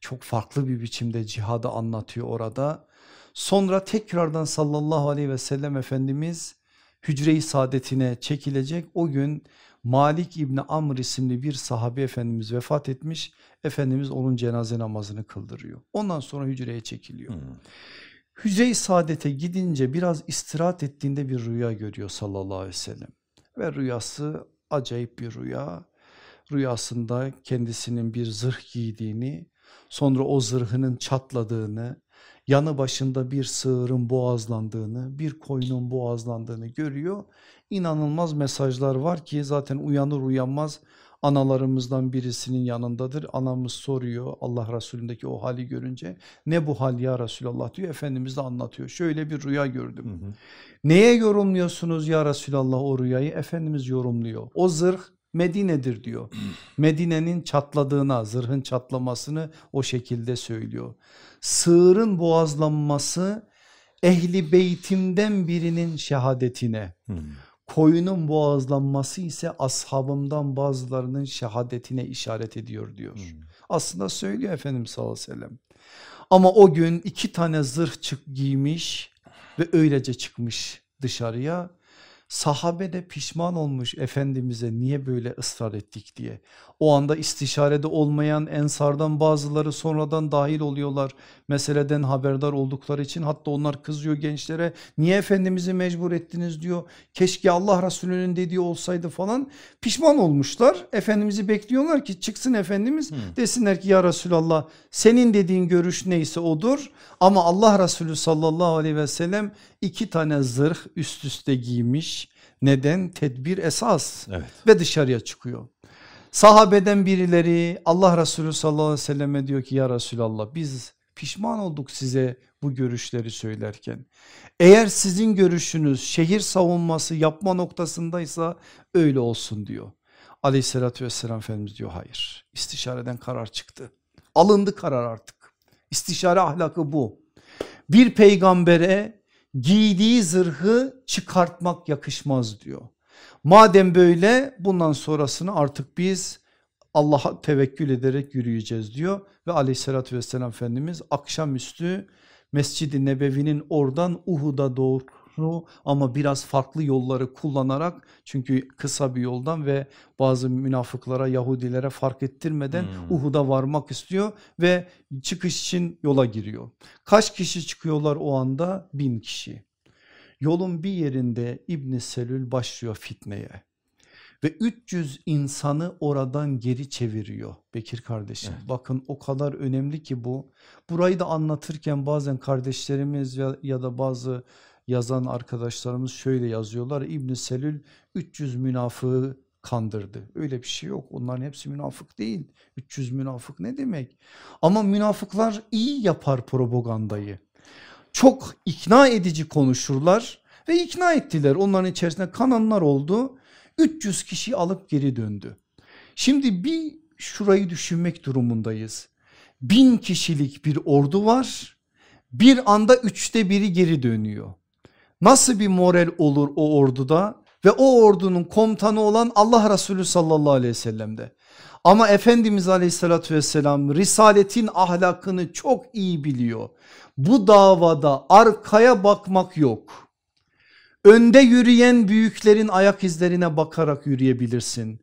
Çok farklı bir biçimde cihadı anlatıyor orada. Sonra tekrardan sallallahu aleyhi ve sellem Efendimiz hücre-i saadetine çekilecek. O gün Malik İbni Amr isimli bir sahabe efendimiz vefat etmiş. Efendimiz onun cenaze namazını kıldırıyor. Ondan sonra hücreye çekiliyor. Hmm. Hücre-i saadete gidince biraz istirahat ettiğinde bir rüya görüyor sallallahu aleyhi ve sellem. Ve rüyası acayip bir rüya. Rüyasında kendisinin bir zırh giydiğini, sonra o zırhının çatladığını, yanı başında bir sığırın boğazlandığını, bir koyunun boğazlandığını görüyor. İnanılmaz mesajlar var ki zaten uyanır uyanmaz analarımızdan birisinin yanındadır. Anamız soruyor Allah Resulündeki o hali görünce ne bu hal ya Resulallah diyor. Efendimiz de anlatıyor. Şöyle bir rüya gördüm. Hı hı. Neye yorumluyorsunuz ya Resulallah o rüyayı? Efendimiz yorumluyor. O zırh Medine'dir diyor. Medine'nin çatladığına, zırhın çatlamasını o şekilde söylüyor. Sığırın boğazlanması ehli beytimden birinin şehadetine. Hmm koyunun boğazlanması ise ashabımdan bazılarının şehadetine işaret ediyor diyor. Hmm. Aslında söylüyor Efendimiz sallallahu aleyhi ve sellem. Ama o gün iki tane zırh çık giymiş ve öylece çıkmış dışarıya. Sahabe de pişman olmuş Efendimiz'e niye böyle ısrar ettik diye. O anda istişarede olmayan ensardan bazıları sonradan dahil oluyorlar. Meseleden haberdar oldukları için hatta onlar kızıyor gençlere niye Efendimiz'i mecbur ettiniz diyor. Keşke Allah Resulü'nün dediği olsaydı falan pişman olmuşlar. Efendimiz'i bekliyorlar ki çıksın Efendimiz hmm. desinler ki ya Resulallah senin dediğin görüş neyse odur. Ama Allah Resulü sallallahu aleyhi ve sellem iki tane zırh üst üste giymiş. Neden? Tedbir esas evet. ve dışarıya çıkıyor. Sahabeden birileri Allah Resulü sallallahu aleyhi ve selleme diyor ki ya Resulallah biz pişman olduk size bu görüşleri söylerken. Eğer sizin görüşünüz şehir savunması yapma noktasındaysa öyle olsun diyor. Aleyhissalatü vesselam Efendimiz diyor hayır istişareden karar çıktı. Alındı karar artık. İstişare ahlakı bu. Bir peygambere giydiği zırhı çıkartmak yakışmaz diyor. Madem böyle bundan sonrasını artık biz Allah'a tevekkül ederek yürüyeceğiz diyor ve aleyhissalatü vesselam Efendimiz akşamüstü Mescid-i Nebevi'nin oradan Uhud'a doğru ama biraz farklı yolları kullanarak çünkü kısa bir yoldan ve bazı münafıklara Yahudilere fark ettirmeden hmm. Uhud'a varmak istiyor ve çıkış için yola giriyor. Kaç kişi çıkıyorlar o anda? Bin kişi. Yolun bir yerinde İbn Selül başlıyor fitneye ve 300 insanı oradan geri çeviriyor Bekir kardeşim. Evet. Bakın o kadar önemli ki bu. Burayı da anlatırken bazen kardeşlerimiz ya, ya da bazı yazan arkadaşlarımız şöyle yazıyorlar. İbn Selül 300 münafığı kandırdı. Öyle bir şey yok. Onların hepsi münafık değil. 300 münafık ne demek? Ama münafıklar iyi yapar propagandayı. Çok ikna edici konuşurlar ve ikna ettiler. Onların içerisinde kananlar oldu 300 kişi alıp geri döndü. Şimdi bir şurayı düşünmek durumundayız. Bin kişilik bir ordu var bir anda üçte biri geri dönüyor. Nasıl bir moral olur o orduda ve o ordunun komutanı olan Allah Resulü sallallahu aleyhi ve sellem'de. Ama Efendimiz aleyhissalatü vesselam risaletin ahlakını çok iyi biliyor. Bu davada arkaya bakmak yok. Önde yürüyen büyüklerin ayak izlerine bakarak yürüyebilirsin.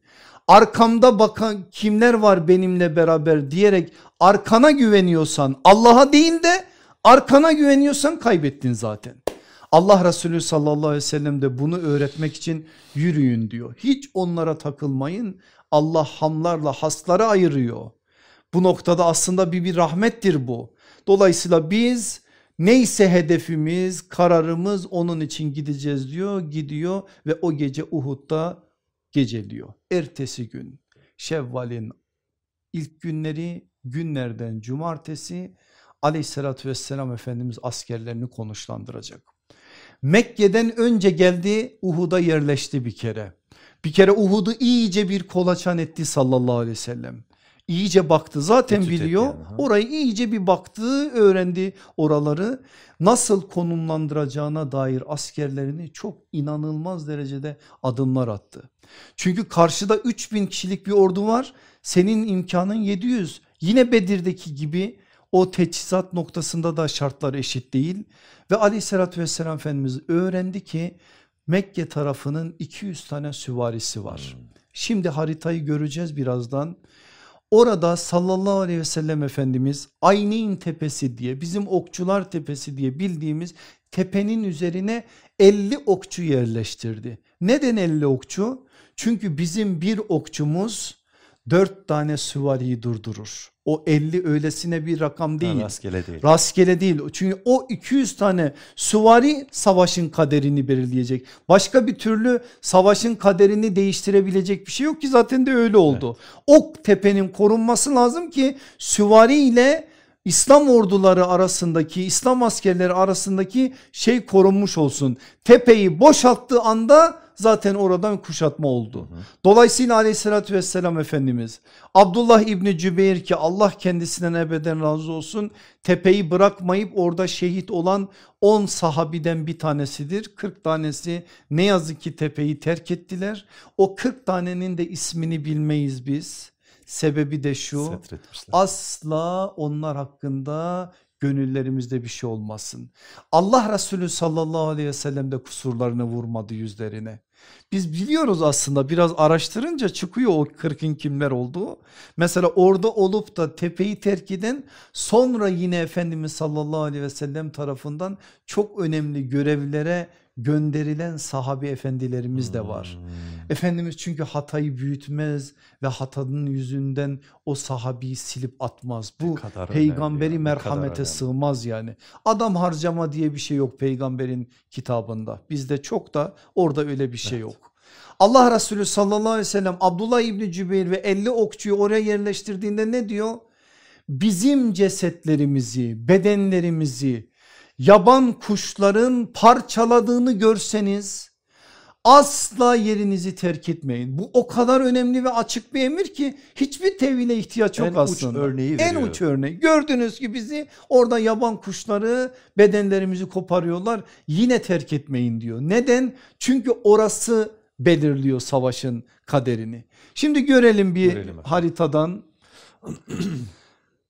Arkamda bakan kimler var benimle beraber diyerek arkana güveniyorsan Allah'a değil de arkana güveniyorsan kaybettin zaten. Allah Resulü sallallahu aleyhi ve sellem de bunu öğretmek için yürüyün diyor. Hiç onlara takılmayın. Allah hamlarla hasları ayırıyor. Bu noktada aslında bir, bir rahmettir bu. Dolayısıyla biz Neyse hedefimiz kararımız onun için gideceğiz diyor gidiyor ve o gece Uhud'da geceliyor. Ertesi gün Şevval'in ilk günleri günlerden cumartesi aleyhissalatü vesselam Efendimiz askerlerini konuşlandıracak. Mekke'den önce geldi Uhud'a yerleşti bir kere. Bir kere Uhud'u iyice bir kolaçan etti sallallahu aleyhi ve sellem. İyice baktı. Zaten Etüt biliyor yani, orayı iyice bir baktı öğrendi oraları. Nasıl konumlandıracağına dair askerlerini çok inanılmaz derecede adımlar attı. Çünkü karşıda 3000 kişilik bir ordu var. Senin imkanın 700 yine Bedir'deki gibi o teçhizat noktasında da şartlar eşit değil. Ve aleyhissalatü vesselam Efendimiz öğrendi ki Mekke tarafının 200 tane süvarisi var. Hmm. Şimdi haritayı göreceğiz birazdan. Orada sallallahu aleyhi ve sellem Efendimiz Ayneyn tepesi diye bizim okçular tepesi diye bildiğimiz tepenin üzerine 50 okçu yerleştirdi. Neden 50 okçu? Çünkü bizim bir okçumuz 4 tane süvariyi durdurur. O 50 öylesine bir rakam değil. Ha, rastgele değil. Rastgele değil. Çünkü o 200 tane süvari savaşın kaderini belirleyecek. Başka bir türlü savaşın kaderini değiştirebilecek bir şey yok ki zaten de öyle oldu. Evet. O tepenin korunması lazım ki süvari ile İslam orduları arasındaki İslam askerleri arasındaki şey korunmuş olsun. Tepeyi boşalttığı anda zaten oradan kuşatma oldu. Dolayısıyla aleyhissalatü vesselam Efendimiz Abdullah İbni Cübeyr ki Allah kendisinden ebeden razı olsun tepeyi bırakmayıp orada şehit olan 10 sahabiden bir tanesidir. 40 tanesi ne yazık ki tepeyi terk ettiler. O 40 tanenin de ismini bilmeyiz biz. Sebebi de şu asla onlar hakkında gönüllerimizde bir şey olmasın. Allah Resulü sallallahu aleyhi ve sellem de kusurlarını vurmadı yüzlerine. Biz biliyoruz aslında biraz araştırınca çıkıyor o kırkın kimler olduğu. Mesela orada olup da tepeyi terk eden sonra yine Efendimiz sallallahu aleyhi ve sellem tarafından çok önemli görevlere gönderilen sahabi efendilerimiz de var. Hmm. Efendimiz çünkü hatayı büyütmez ve hatanın yüzünden o sahabiyi silip atmaz. Bu peygamberi merhamete sığmaz yani. Adam harcama diye bir şey yok peygamberin kitabında. Bizde çok da orada öyle bir şey evet. yok. Allah Resulü sallallahu aleyhi ve sellem Abdullah İbni Cübeyr ve 50 okçuyu oraya yerleştirdiğinde ne diyor? Bizim cesetlerimizi, bedenlerimizi yaban kuşların parçaladığını görseniz asla yerinizi terk etmeyin. Bu o kadar önemli ve açık bir emir ki hiçbir tevhile ihtiyaç yok en aslında. Uç örneği en uç örneği. Gördünüz ki bizi orada yaban kuşları bedenlerimizi koparıyorlar. Yine terk etmeyin diyor. Neden? Çünkü orası belirliyor savaşın kaderini. Şimdi görelim bir Görelim efendim. haritadan.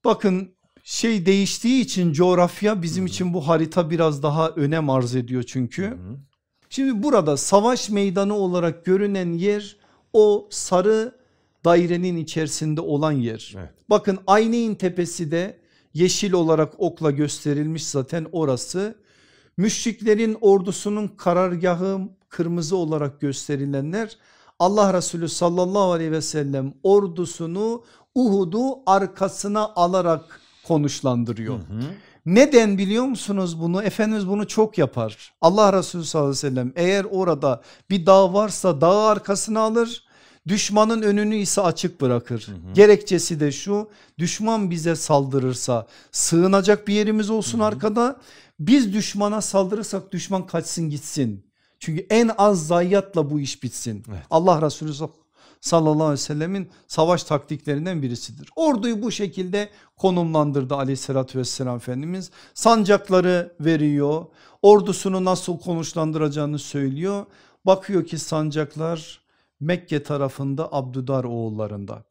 Bakın şey değiştiği için coğrafya bizim için bu harita biraz daha önem arz ediyor çünkü. Hı. Şimdi burada savaş meydanı olarak görünen yer o sarı dairenin içerisinde olan yer. Evet. Bakın Ayneyn tepesi de yeşil olarak okla gösterilmiş zaten orası. Müşriklerin ordusunun karargahı kırmızı olarak gösterilenler Allah Resulü sallallahu aleyhi ve sellem ordusunu Uhud'u arkasına alarak konuşlandırıyor. Hı hı. Neden biliyor musunuz bunu? Efendimiz bunu çok yapar. Allah Resulü sallallahu aleyhi ve sellem eğer orada bir dağ varsa dağı arkasına alır. Düşmanın önünü ise açık bırakır. Gerekçesi de şu düşman bize saldırırsa sığınacak bir yerimiz olsun arkada. Biz düşmana saldırırsak düşman kaçsın gitsin. Çünkü en az zayiatla bu iş bitsin. Evet. Allah Resulü sallallahu aleyhi ve sellemin savaş taktiklerinden birisidir. Orduyu bu şekilde konumlandırdı aleyhissalatü vesselam Efendimiz. Sancakları veriyor. Ordusunu nasıl konuşlandıracağını söylüyor. Bakıyor ki sancaklar Mekke tarafında Abdüdar oğullarında.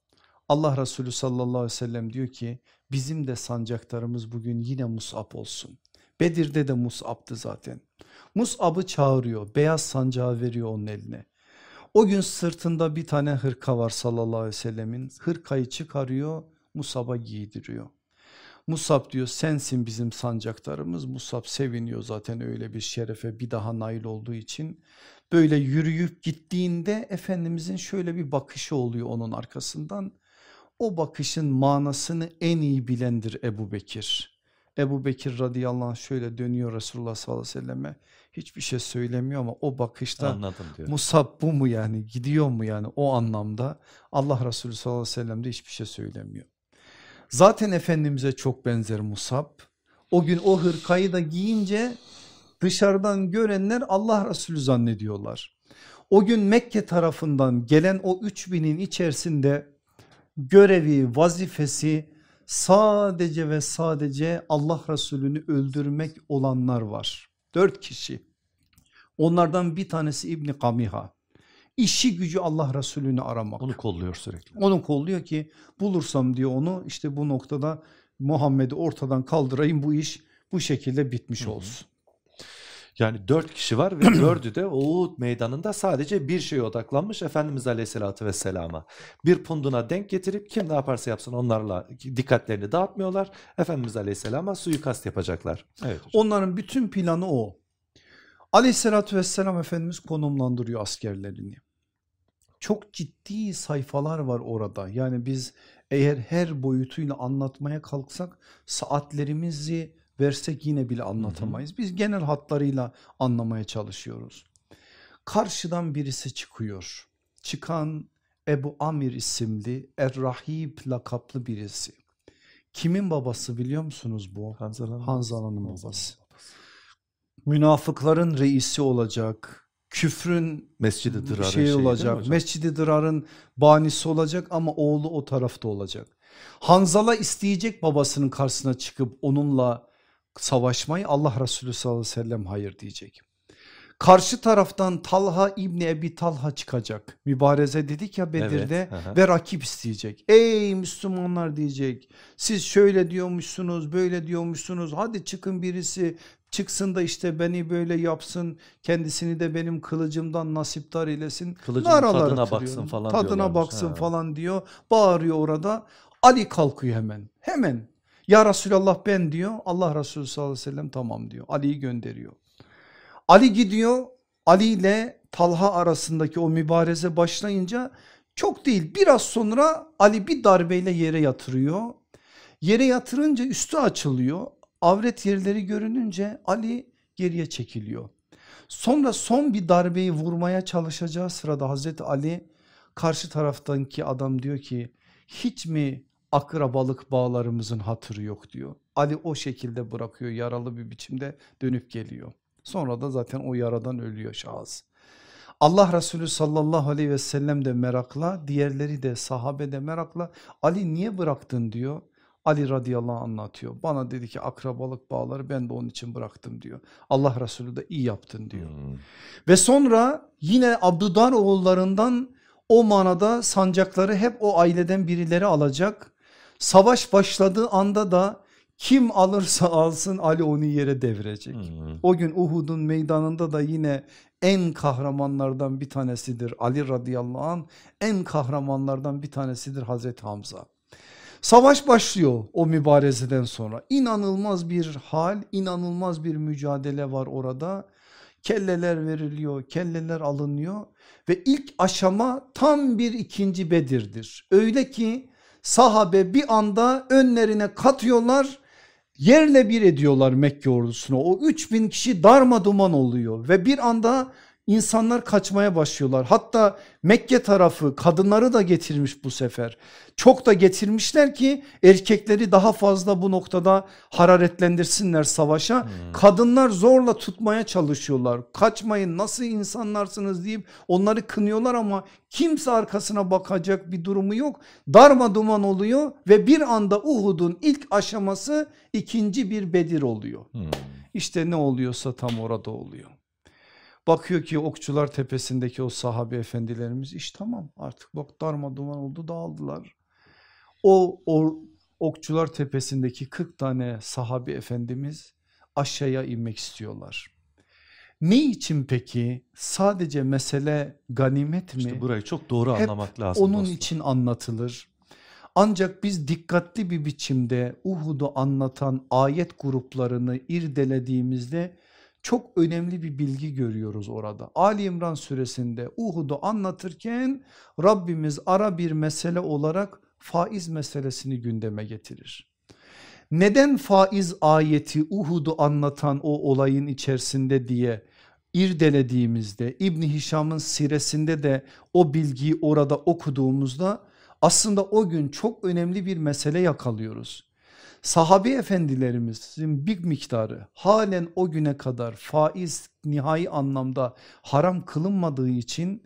Allah Resulü sallallahu aleyhi ve sellem diyor ki bizim de sancaklarımız bugün yine Mus'ab olsun. Bedir'de de Mus'ab'tı zaten. Mus'ab'ı çağırıyor beyaz sancağı veriyor onun eline. O gün sırtında bir tane hırka var sallallahu aleyhi ve sellemin. Hırkayı çıkarıyor Musab'a giydiriyor. Musab diyor sensin bizim sancaklarımız. Musab seviniyor zaten öyle bir şerefe bir daha nail olduğu için. Böyle yürüyüp gittiğinde Efendimizin şöyle bir bakışı oluyor onun arkasından. O bakışın manasını en iyi bilendir Ebu Bekir. Ebu Bekir radıyallahu anh şöyle dönüyor Resulullah sallallahu aleyhi ve selleme. Hiçbir şey söylemiyor ama o bakışta Anladım diyor. Musab bu mu yani gidiyor mu yani o anlamda Allah Resulü sallallahu aleyhi ve sellem de hiçbir şey söylemiyor. Zaten Efendimiz'e çok benzer Musab. O gün o hırkayı da giyince dışarıdan görenler Allah Resulü zannediyorlar. O gün Mekke tarafından gelen o 3000'in içerisinde görevi vazifesi sadece ve sadece Allah Resulü'nü öldürmek olanlar var. Dört kişi. Onlardan bir tanesi İbni Kamiha. İşi gücü Allah Resulü'nü aramak. Onu kolluyor sürekli. Onu kolluyor ki bulursam diyor onu işte bu noktada Muhammed'i ortadan kaldırayım bu iş bu şekilde bitmiş Hı hı. olsun. Yani dört kişi var ve dördü de Uhud meydanında sadece bir şeye odaklanmış Efendimiz Aleyhisselatü Vesselam'a. Bir punduna denk getirip kim ne yaparsa yapsın onlarla dikkatlerini dağıtmıyorlar. Efendimiz Aleyhisselam'a suikast yapacaklar. Evet hocam. Onların bütün planı o. Aleyhissalatü vesselam Efendimiz konumlandırıyor askerlerini. Çok ciddi sayfalar var orada. Yani biz eğer her boyutuyla anlatmaya kalksak saatlerimizi versek yine bile anlatamayız. Biz genel hatlarıyla anlamaya çalışıyoruz. Karşıdan birisi çıkıyor. Çıkan Ebu Amir isimli Er-Rahib lakaplı birisi. Kimin babası biliyor musunuz bu? Hanzala'nın Hanzala'nın babası. Münafıkların reisi olacak. Küfrün Mescid-i Dırar'ın şey olacak. Mescid-i Dırar'ın banisi olacak ama oğlu o tarafta olacak. Hanzala isteyecek babasının karşısına çıkıp onunla savaşmayı Allah Resulü sallallahu aleyhi ve sellem hayır diyecek. Karşı taraftan Talha İbni Ebi Talha çıkacak. Mübareze dedik ya Bedir'de Evet, hı. ve rakip isteyecek. Ey Müslümanlar diyecek. Siz şöyle diyormuşsunuz, böyle diyormuşsunuz. Hadi çıkın birisi çıksın da işte beni böyle yapsın. Kendisini de benim kılıcımdan nasiptar eylesin. Kılıcının Naralar tadına atıyor. baksın falan Tadına diyorlarmış. baksın Ha. falan diyor. Bağırıyor orada. Ali kalkıyor hemen. Hemen. Ya Resulallah ben diyor. Allah Resulü sallallahu aleyhi ve sellem tamam diyor. Ali'yi gönderiyor. Ali gidiyor. Ali ile Talha arasındaki o mübareze başlayınca çok değil biraz sonra Ali bir darbeyle yere yatırıyor. Yere yatırınca üstü açılıyor. Avret yerleri görününce Ali geriye çekiliyor. Sonra son bir darbeyi vurmaya çalışacağı sırada Hazreti Ali karşı taraftaki adam diyor ki hiç mi akrabalık bağlarımızın hatırı yok diyor. Ali o şekilde bırakıyor yaralı bir biçimde dönüp geliyor. Sonra da zaten o yaradan ölüyor şahıs. Allah Resulü sallallahu aleyhi ve sellem de merakla diğerleri de sahabe de merakla Ali niye bıraktın diyor. Ali radıyallahu anh anlatıyor. Bana dedi ki akrabalık bağları ben de onun için bıraktım diyor. Allah Resulü de iyi yaptın diyor. Hmm. Ve sonra yine Abdudar oğullarından o manada sancakları hep o aileden birileri alacak. Savaş başladığı anda da kim alırsa alsın Ali onu yere devirecek. Hmm. O gün Uhud'un meydanında da yine en kahramanlardan bir tanesidir Ali radıyallahu anh. En kahramanlardan bir tanesidir Hazreti Hamza. Savaş başlıyor o mübarezeden sonra. İnanılmaz bir hal, inanılmaz bir mücadele var orada. Kelleler veriliyor, kelleler alınıyor ve ilk aşama tam bir ikinci Bedir'dir. Öyle ki sahabe bir anda önlerine katıyorlar yerle bir ediyorlar Mekke ordusunu. O 3000 kişi darma duman oluyor ve bir anda insanlar kaçmaya başlıyorlar. Hatta Mekke tarafı kadınları da getirmiş bu sefer. Çok da getirmişler ki erkekleri daha fazla bu noktada hararetlendirsinler savaşa. Hmm. Kadınlar zorla tutmaya çalışıyorlar. Kaçmayın nasıl insanlarsınız deyip onları kınıyorlar ama kimse arkasına bakacak bir durumu yok. Darma duman oluyor ve bir anda Uhud'un ilk aşaması ikinci bir Bedir oluyor. Hmm. İşte ne oluyorsa tam orada oluyor. Bakıyor ki okçular tepesindeki o sahabe efendilerimiz iş tamam artık bak darma duman oldu dağıldılar. O, o okçular tepesindeki 40 tane sahabe efendimiz aşağıya inmek istiyorlar. Ne için peki sadece mesele ganimet mi? İşte burayı çok doğru Hep anlamak lazım. onun dostum. için anlatılır. Ancak biz dikkatli bir biçimde Uhud'u anlatan ayet gruplarını irdelediğimizde çok önemli bir bilgi görüyoruz orada. Ali İmran suresinde Uhud'u anlatırken Rabbimiz ara bir mesele olarak faiz meselesini gündeme getirir. Neden faiz ayeti Uhud'u anlatan o olayın içerisinde diye irdelediğimizde İbni Hişam'ın siresinde de o bilgiyi orada okuduğumuzda aslında o gün çok önemli bir mesele yakalıyoruz. Sahabi efendilerimizin bir miktarı halen o güne kadar faiz nihai anlamda haram kılınmadığı için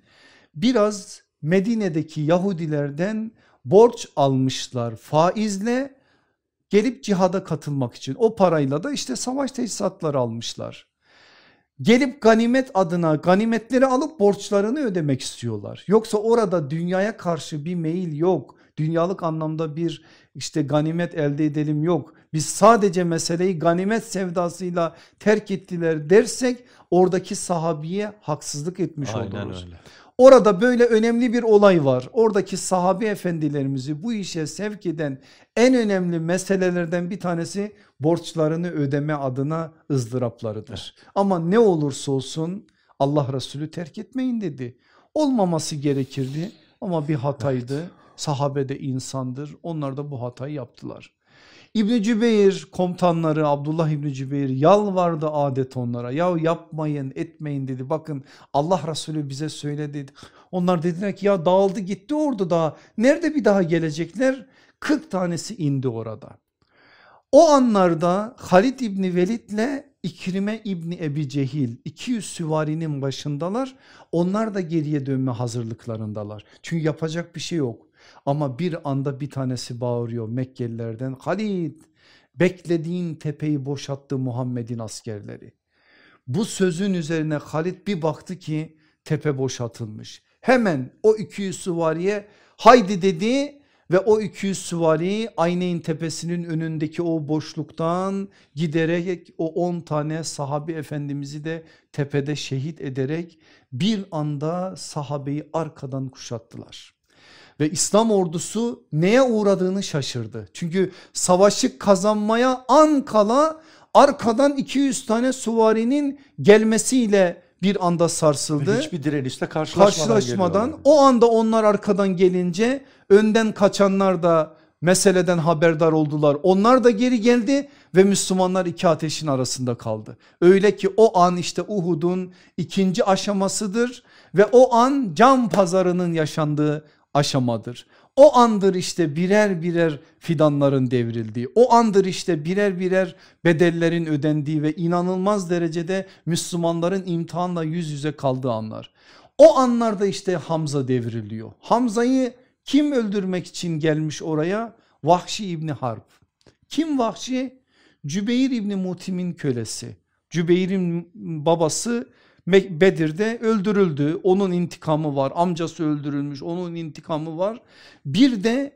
biraz Medine'deki Yahudilerden borç almışlar faizle gelip cihada katılmak için o parayla da işte savaş teçhizatları almışlar. Gelip ganimet adına ganimetleri alıp borçlarını ödemek istiyorlar. Yoksa orada dünyaya karşı bir meyil yok. Dünyalık anlamda bir işte ganimet elde edelim yok. Biz sadece meseleyi ganimet sevdasıyla terk ettiler dersek oradaki sahabiye haksızlık etmiş Aynen oluruz. öyle. Orada böyle önemli bir olay var. Oradaki sahabi efendilerimizi bu işe sevk eden en önemli meselelerden bir tanesi borçlarını ödeme adına ızdıraplarıdır. Ama ne olursa olsun Allah Resulü terk etmeyin dedi. Olmaması gerekirdi ama bir hataydı. Sahabe de insandır. Onlar da bu hatayı yaptılar. İbni Cübeyr komutanları Abdullah İbni Cübeyr yalvardı adet onlara. Ya yapmayın etmeyin dedi. Bakın Allah Resulü bize söyledi. Onlar dediler ki ya dağıldı gitti orada daha. Nerede bir daha gelecekler? 40 tanesi indi orada. O anlarda Halid İbni Velid ile İkrime İbni Ebi Cehil 200 süvarinin başındalar. Onlar da geriye dönme hazırlıklarındalar. Çünkü yapacak bir şey yok. Ama bir anda bir tanesi bağırıyor Mekkelilerden Halid beklediğin tepeyi boşalttı Muhammed'in askerleri. Bu sözün üzerine Halid bir baktı ki tepe boşaltılmış. Hemen o 200 süvariye haydi dedi ve o 200 süvari Ayneyn tepesinin önündeki o boşluktan giderek o 10 tane sahabi efendimizi de tepede şehit ederek bir anda sahabeyi arkadan kuşattılar. Ve İslam ordusu neye uğradığını şaşırdı. Çünkü savaşı kazanmaya an kala arkadan 200 tane suvarinin gelmesiyle bir anda sarsıldı. Hiçbir direnişle karşılaşmadan, Karşılaşmadan geliyorlar. o anda onlar arkadan gelince önden kaçanlar da meseleden haberdar oldular. Onlar da geri geldi ve Müslümanlar iki ateşin arasında kaldı. Öyle ki o an işte Uhud'un ikinci aşamasıdır ve o an can pazarının yaşandığı aşamadır. O andır işte birer birer fidanların devrildiği, o andır işte birer birer bedellerin ödendiği ve inanılmaz derecede Müslümanların imtihanla yüz yüze kaldığı anlar. O anlarda işte Hamza devriliyor. Hamza'yı kim öldürmek için gelmiş oraya? Vahşi İbni Harp. Kim Vahşi? Cübeyr İbni Mutim'in kölesi. Cübeyr'in babası Bedir'de öldürüldü. Onun intikamı var. Amcası öldürülmüş. Onun intikamı var. Bir de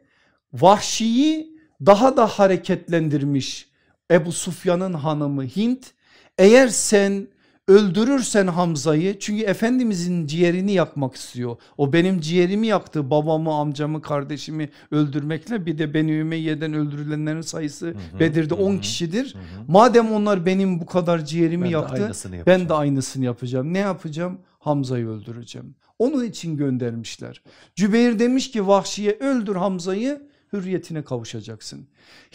Vahşi'yi daha da hareketlendirmiş Ebu Sufyan'ın hanımı Hint. Eğer sen öldürürsen Hamza'yı çünkü Efendimizin ciğerini yakmak istiyor. O benim ciğerimi yaktı babamı amcamı kardeşimi öldürmekle bir de Beni Ümeyye'den öldürülenlerin sayısı hı hı, Bedir'de 10 kişidir. Hı hı. Madem onlar benim bu kadar ciğerimi ben yaktı de ben de aynısını yapacağım. Ne yapacağım? Hamza'yı öldüreceğim. Onun için göndermişler. Cübeyr demiş ki Vahşi'ye öldür Hamza'yı hürriyetine kavuşacaksın.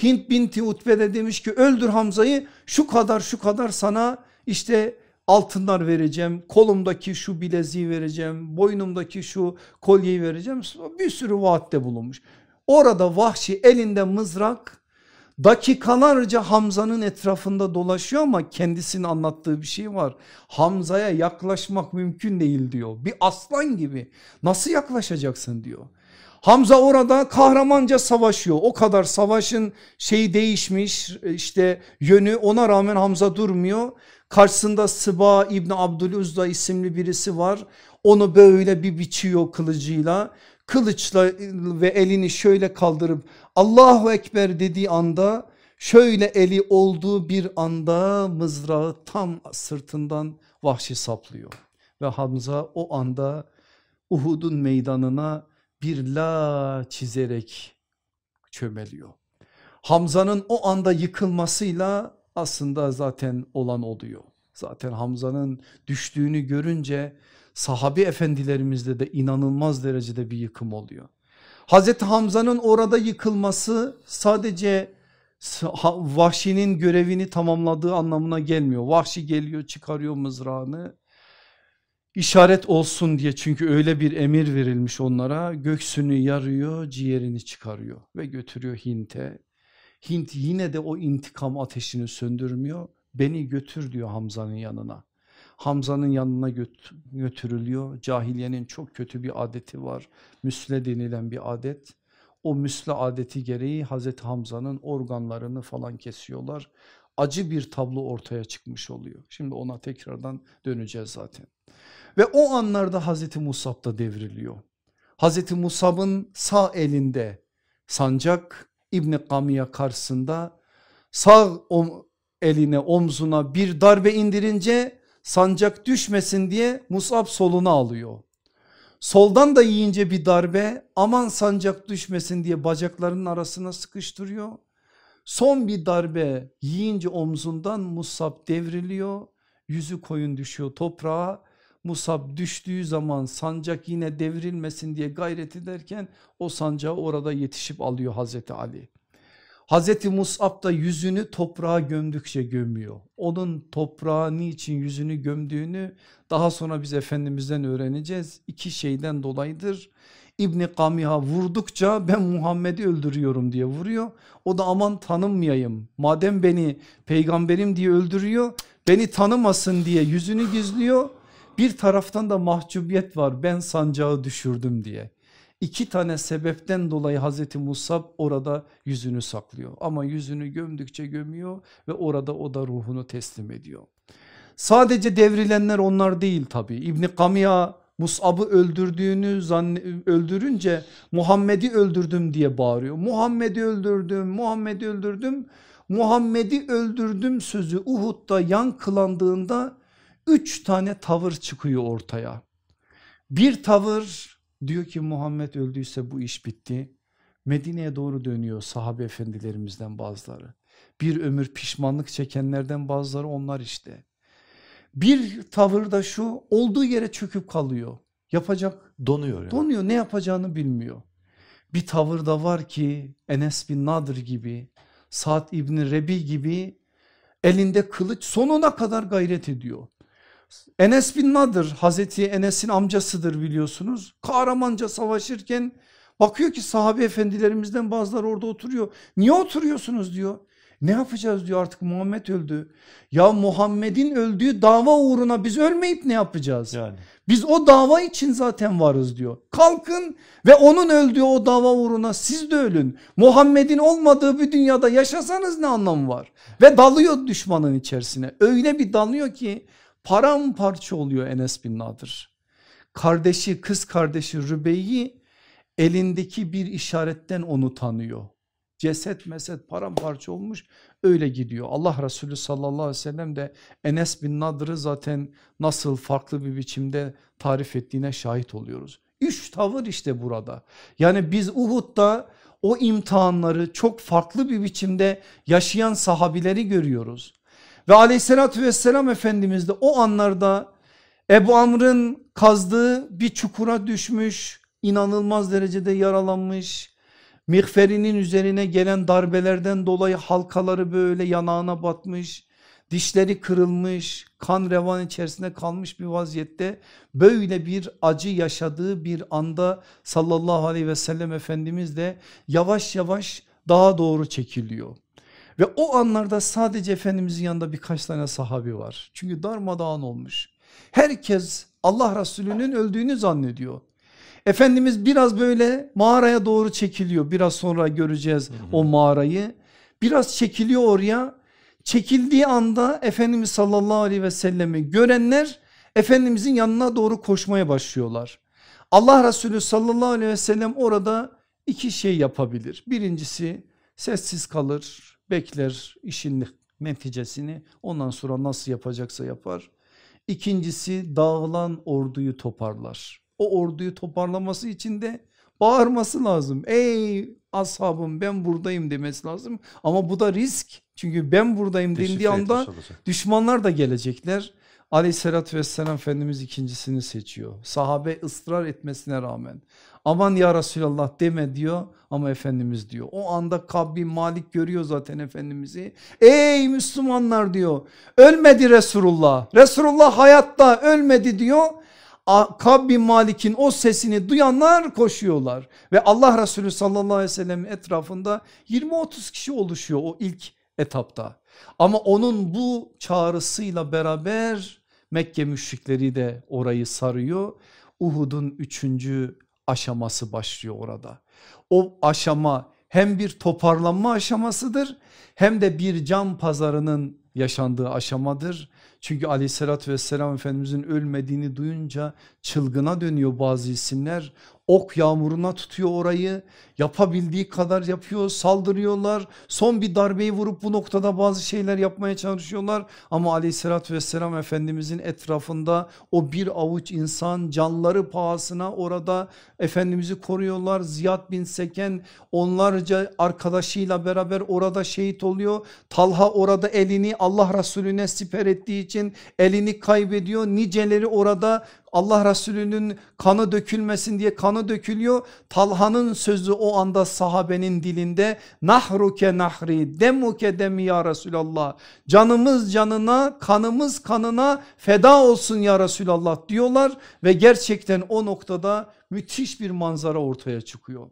Hint binti Utbe de demiş ki öldür Hamza'yı şu kadar şu kadar sana işte altınlar vereceğim, kolumdaki şu bileziği vereceğim, boynumdaki şu kolyeyi vereceğim. Bir sürü vaatte bulunmuş. Orada vahşi elinde mızrak dakikalarca Hamza'nın etrafında dolaşıyor ama kendisinin anlattığı bir şey var. Hamza'ya yaklaşmak mümkün değil diyor. Bir aslan gibi nasıl yaklaşacaksın diyor. Hamza orada kahramanca savaşıyor. O kadar savaşın şeyi değişmiş işte yönü ona rağmen Hamza durmuyor. Karşısında Sıba İbni Abdülüzza isimli birisi var. Onu böyle bir biçiyor kılıcıyla. Kılıçla ve elini şöyle kaldırıp Allahu Ekber dediği anda şöyle eli olduğu bir anda mızrağı tam sırtından vahşi saplıyor. Ve Hamza o anda Uhud'un meydanına bir la çizerek çömeliyor. Hamza'nın o anda yıkılmasıyla aslında zaten olan oluyor. Zaten Hamza'nın düştüğünü görünce sahabi efendilerimizde de inanılmaz derecede bir yıkım oluyor. Hazreti Hamza'nın orada yıkılması sadece Vahşi'nin görevini tamamladığı anlamına gelmiyor. Vahşi geliyor çıkarıyor mızrağını işaret olsun diye çünkü öyle bir emir verilmiş onlara göksünü yarıyor ciğerini çıkarıyor ve götürüyor Hint'e Hint yine de o intikam ateşini söndürmüyor. Beni götür diyor Hamza'nın yanına. Hamza'nın yanına götürülüyor. Cahiliyenin çok kötü bir adeti var. Müsle denilen bir adet. O müsle adeti gereği Hazreti Hamza'nın organlarını falan kesiyorlar. Acı bir tablo ortaya çıkmış oluyor. Şimdi ona tekrardan döneceğiz zaten. Ve o anlarda Hazreti Musab da devriliyor. Hazreti Musab'ın sağ elinde sancak İbni Kamiya karşısında sağ eline omzuna bir darbe indirince sancak düşmesin diye Musab soluna alıyor. Soldan da yiyince bir darbe aman sancak düşmesin diye bacaklarının arasına sıkıştırıyor. Son bir darbe yiyince omzundan Musab devriliyor. Yüzü koyun düşüyor toprağa Musab düştüğü zaman sancak yine devrilmesin diye gayret ederken o sancağı orada yetişip alıyor Hazreti Ali. Hazreti Musab da yüzünü toprağa gömdükçe gömüyor. Onun toprağa niçin yüzünü gömdüğünü daha sonra biz Efendimiz'den öğreneceğiz. İki şeyden dolayıdır. İbni Kamiha vurdukça ben Muhammed'i öldürüyorum diye vuruyor. O da aman tanınmayayım madem beni peygamberim diye öldürüyor beni tanımasın diye yüzünü gizliyor bir taraftan da mahcubiyet var ben sancağı düşürdüm diye. İki tane sebepten dolayı Hazreti Musab orada yüzünü saklıyor. Ama yüzünü gömdükçe gömüyor ve orada o da ruhunu teslim ediyor. Sadece devrilenler onlar değil tabi. İbni Kamiya Musab'ı öldürdüğünü öldürünce Muhammed'i öldürdüm diye bağırıyor. Muhammed'i öldürdüm, Muhammed'i öldürdüm. Muhammed'i öldürdüm sözü Uhud'da yankılandığında Üç tane tavır çıkıyor ortaya. Bir tavır diyor ki Muhammed öldüyse bu iş bitti. Medine'ye doğru dönüyor sahabe efendilerimizden bazıları. Bir ömür pişmanlık çekenlerden bazıları onlar işte. Bir tavır da şu olduğu yere çöküp kalıyor. Yapacak donuyor. Yani. Donuyor ne yapacağını bilmiyor. Bir tavır da var ki Enes bin Nadir gibi Saad İbni Rebi gibi elinde kılıç sonuna kadar gayret ediyor. Enes bin Nadir Hazreti Enes'in amcasıdır biliyorsunuz. Kahramanca savaşırken bakıyor ki sahabe efendilerimizden bazıları orada oturuyor. Niye oturuyorsunuz diyor. Ne yapacağız diyor artık Muhammed öldü. Ya Muhammed'in öldüğü dava uğruna biz ölmeyip ne yapacağız? Yani. Biz o dava için zaten varız diyor. Kalkın ve onun öldüğü o dava uğruna siz de ölün. Muhammed'in olmadığı bir dünyada yaşasanız ne anlamı var? Ve dalıyor düşmanın içerisine. Öyle bir dalıyor ki paramparça oluyor Enes bin Nadir. Kardeşi kız kardeşi Rübeyyi elindeki bir işaretten onu tanıyor. Ceset meset paramparça olmuş öyle gidiyor. Allah Resulü sallallahu aleyhi ve sellem de Enes bin Nadr'ı zaten nasıl farklı bir biçimde tarif ettiğine şahit oluyoruz. Üç tavır işte burada. Yani biz Uhud'da o imtihanları çok farklı bir biçimde yaşayan sahabileri görüyoruz. Ve aleyhissalatü vesselam Efendimiz de o anlarda Ebu Amr'ın kazdığı bir çukura düşmüş, inanılmaz derecede yaralanmış, Mihferinin üzerine gelen darbelerden dolayı halkaları böyle yanağına batmış. Dişleri kırılmış, kan revan içerisinde kalmış bir vaziyette böyle bir acı yaşadığı bir anda sallallahu aleyhi ve sellem Efendimiz de yavaş yavaş daha doğru çekiliyor. Ve o anlarda sadece Efendimizin yanında birkaç tane sahabi var. Çünkü darmadağın olmuş. Herkes Allah Resulü'nün öldüğünü zannediyor. Efendimiz biraz böyle mağaraya doğru çekiliyor. Biraz sonra göreceğiz o mağarayı. Biraz çekiliyor oraya. Çekildiği anda Efendimiz sallallahu aleyhi ve sellemi görenler Efendimizin yanına doğru koşmaya başlıyorlar. Allah Resulü sallallahu aleyhi ve sellem orada iki şey yapabilir. Birincisi sessiz kalır, bekler işin neticesini ondan sonra nasıl yapacaksa yapar. İkincisi dağılan orduyu toparlar o orduyu toparlaması için de bağırması lazım. Ey ashabım ben buradayım demesi lazım. Ama bu da risk. Çünkü ben buradayım dendiği anda düşmanlar da gelecekler. Aleyhissalatü vesselam Efendimiz ikincisini seçiyor. Sahabe ısrar etmesine rağmen. Aman ya Resulallah deme diyor ama Efendimiz diyor. O anda Kabbi Malik görüyor zaten Efendimiz'i. Ey Müslümanlar diyor ölmedi Resulullah. Resulullah hayatta ölmedi diyor Kab bin Malik'in o sesini duyanlar koşuyorlar. Ve Allah Resulü sallallahu aleyhi ve sellem etrafında 20-30 kişi oluşuyor o ilk etapta. Ama onun bu çağrısıyla beraber Mekke müşrikleri de orayı sarıyor. Uhud'un üçüncü aşaması başlıyor orada. O aşama hem bir toparlanma aşamasıdır hem de bir can pazarının yaşandığı aşamadır. Çünkü aleyhissalatü vesselam Efendimizin ölmediğini duyunca çılgına dönüyor bazı isimler. Ok yağmuruna tutuyor orayı. Yapabildiği kadar yapıyor saldırıyorlar. Son bir darbeyi vurup bu noktada bazı şeyler yapmaya çalışıyorlar. Ama aleyhissalatü vesselam efendimizin etrafında o bir avuç insan canları pahasına orada efendimizi koruyorlar. Ziyad bin Seken onlarca arkadaşıyla beraber orada şehit oluyor. Talha orada elini Allah Resulüne siper ettiği için elini kaybediyor niceleri orada Allah Resulü'nün kanı dökülmesin diye kanı dökülüyor. Talha'nın sözü o anda sahabenin dilinde nahruke nahri demuke demi ya Resulallah. Canımız canına kanımız kanına feda olsun ya Resulallah diyorlar ve gerçekten o noktada müthiş bir manzara ortaya çıkıyor.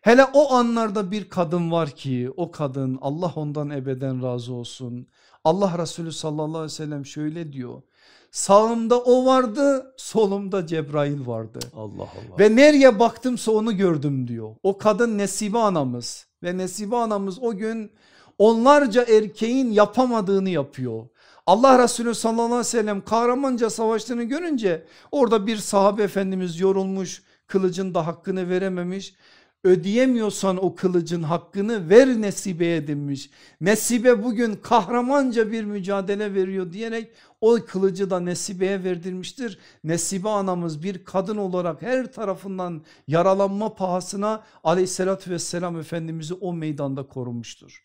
Hele o anlarda bir kadın var ki o kadın Allah ondan ebeden razı olsun. Allah Resulü sallallahu aleyhi ve sellem şöyle diyor. Sağımda o vardı solumda Cebrail vardı. Allah Allah. Ve nereye baktımsa onu gördüm diyor. O kadın Nesibe anamız ve Nesibe anamız o gün onlarca erkeğin yapamadığını yapıyor. Allah Resulü sallallahu aleyhi ve sellem kahramanca savaştığını görünce orada bir sahabe efendimiz yorulmuş kılıcın da hakkını verememiş ödeyemiyorsan o kılıcın hakkını ver Nesibe'ye demiş. Nesibe bugün kahramanca bir mücadele veriyor diyerek o kılıcı da Nesibe'ye verdirmiştir. Nesibe anamız bir kadın olarak her tarafından yaralanma pahasına aleyhissalatü vesselam efendimizi o meydanda korumuştur.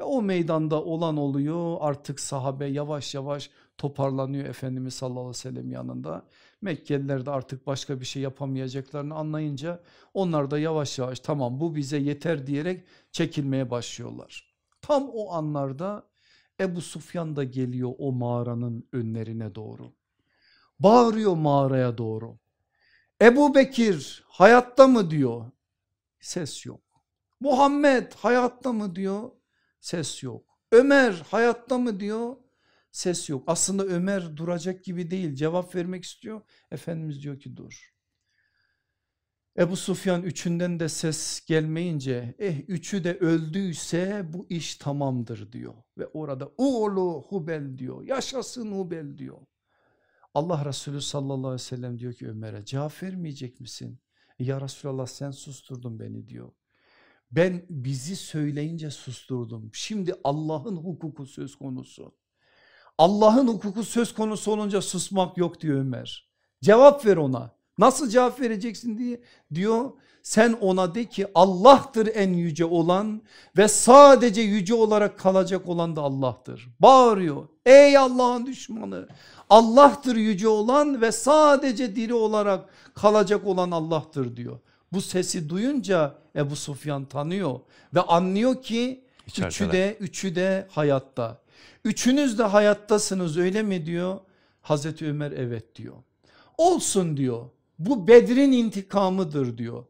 Ve o meydanda olan oluyor artık sahabe yavaş yavaş toparlanıyor Efendimiz sallallahu aleyhi ve sellem yanında. Mekkeliler de artık başka bir şey yapamayacaklarını anlayınca onlar da yavaş yavaş tamam bu bize yeter diyerek çekilmeye başlıyorlar. Tam o anlarda Ebu Sufyan da geliyor o mağaranın önlerine doğru. Bağırıyor mağaraya doğru. Ebu Bekir hayatta mı diyor. Ses yok. Muhammed hayatta mı diyor. Ses yok. Ömer hayatta mı diyor. Ses yok. Aslında Ömer duracak gibi değil cevap vermek istiyor. Efendimiz diyor ki dur. Ebu Sufyan üçünden de ses gelmeyince eh üçü de öldüyse bu iş tamamdır diyor. Ve orada oğlu Hubel diyor yaşasın Hubel diyor. Allah Resulü sallallahu aleyhi ve sellem diyor ki Ömer'e cevap vermeyecek misin? E ya Resulallah sen susturdun beni diyor. Ben bizi söyleyince susturdum. Şimdi Allah'ın hukuku söz konusu. Allah'ın hukuku söz konusu olunca susmak yok diyor Ömer. Cevap ver ona. Nasıl cevap vereceksin diye diyor. Sen ona de ki Allah'tır en yüce olan ve sadece yüce olarak kalacak olan da Allah'tır. Bağırıyor. Ey Allah'ın düşmanı Allah'tır yüce olan ve sadece diri olarak kalacak olan Allah'tır diyor. Bu sesi duyunca Ebu Sufyan tanıyor ve anlıyor ki üçü de, üçü de hayatta. Üçünüz de hayattasınız öyle mi diyor. Hazreti Ömer evet diyor. Olsun diyor bu Bedir'in intikamıdır diyor.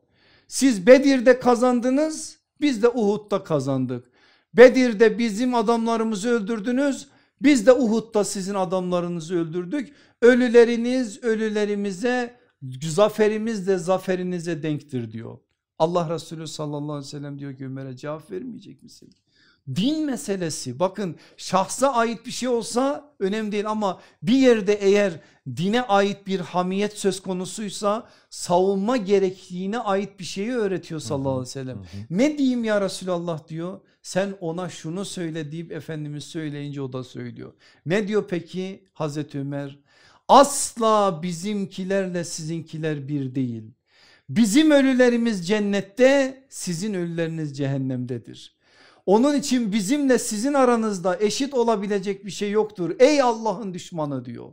Siz Bedir'de kazandınız biz de Uhud'da kazandık. Bedir'de bizim adamlarımızı öldürdünüz biz de Uhud'da sizin adamlarınızı öldürdük. Ölüleriniz ölülerimize zaferimiz de zaferinize denktir diyor. Allah Resulü sallallahu aleyhi ve sellem diyor ki Ömer'e cevap vermeyecek misin? Din meselesi bakın şahsa ait bir şey olsa önemli değil ama bir yerde eğer dine ait bir hamiyet söz konusuysa savunma gerektiğine ait bir şeyi öğretiyor sallallahu aleyhi ve sellem. Hı hı. Ne diyeyim ya Resulallah diyor sen ona şunu söyle deyip Efendimiz söyleyince o da söylüyor. Ne diyor peki Hazreti Ömer? Asla bizimkilerle sizinkiler bir değil. Bizim ölülerimiz cennette sizin ölüleriniz cehennemdedir. Onun için bizimle sizin aranızda eşit olabilecek bir şey yoktur. Ey Allah'ın düşmanı diyor.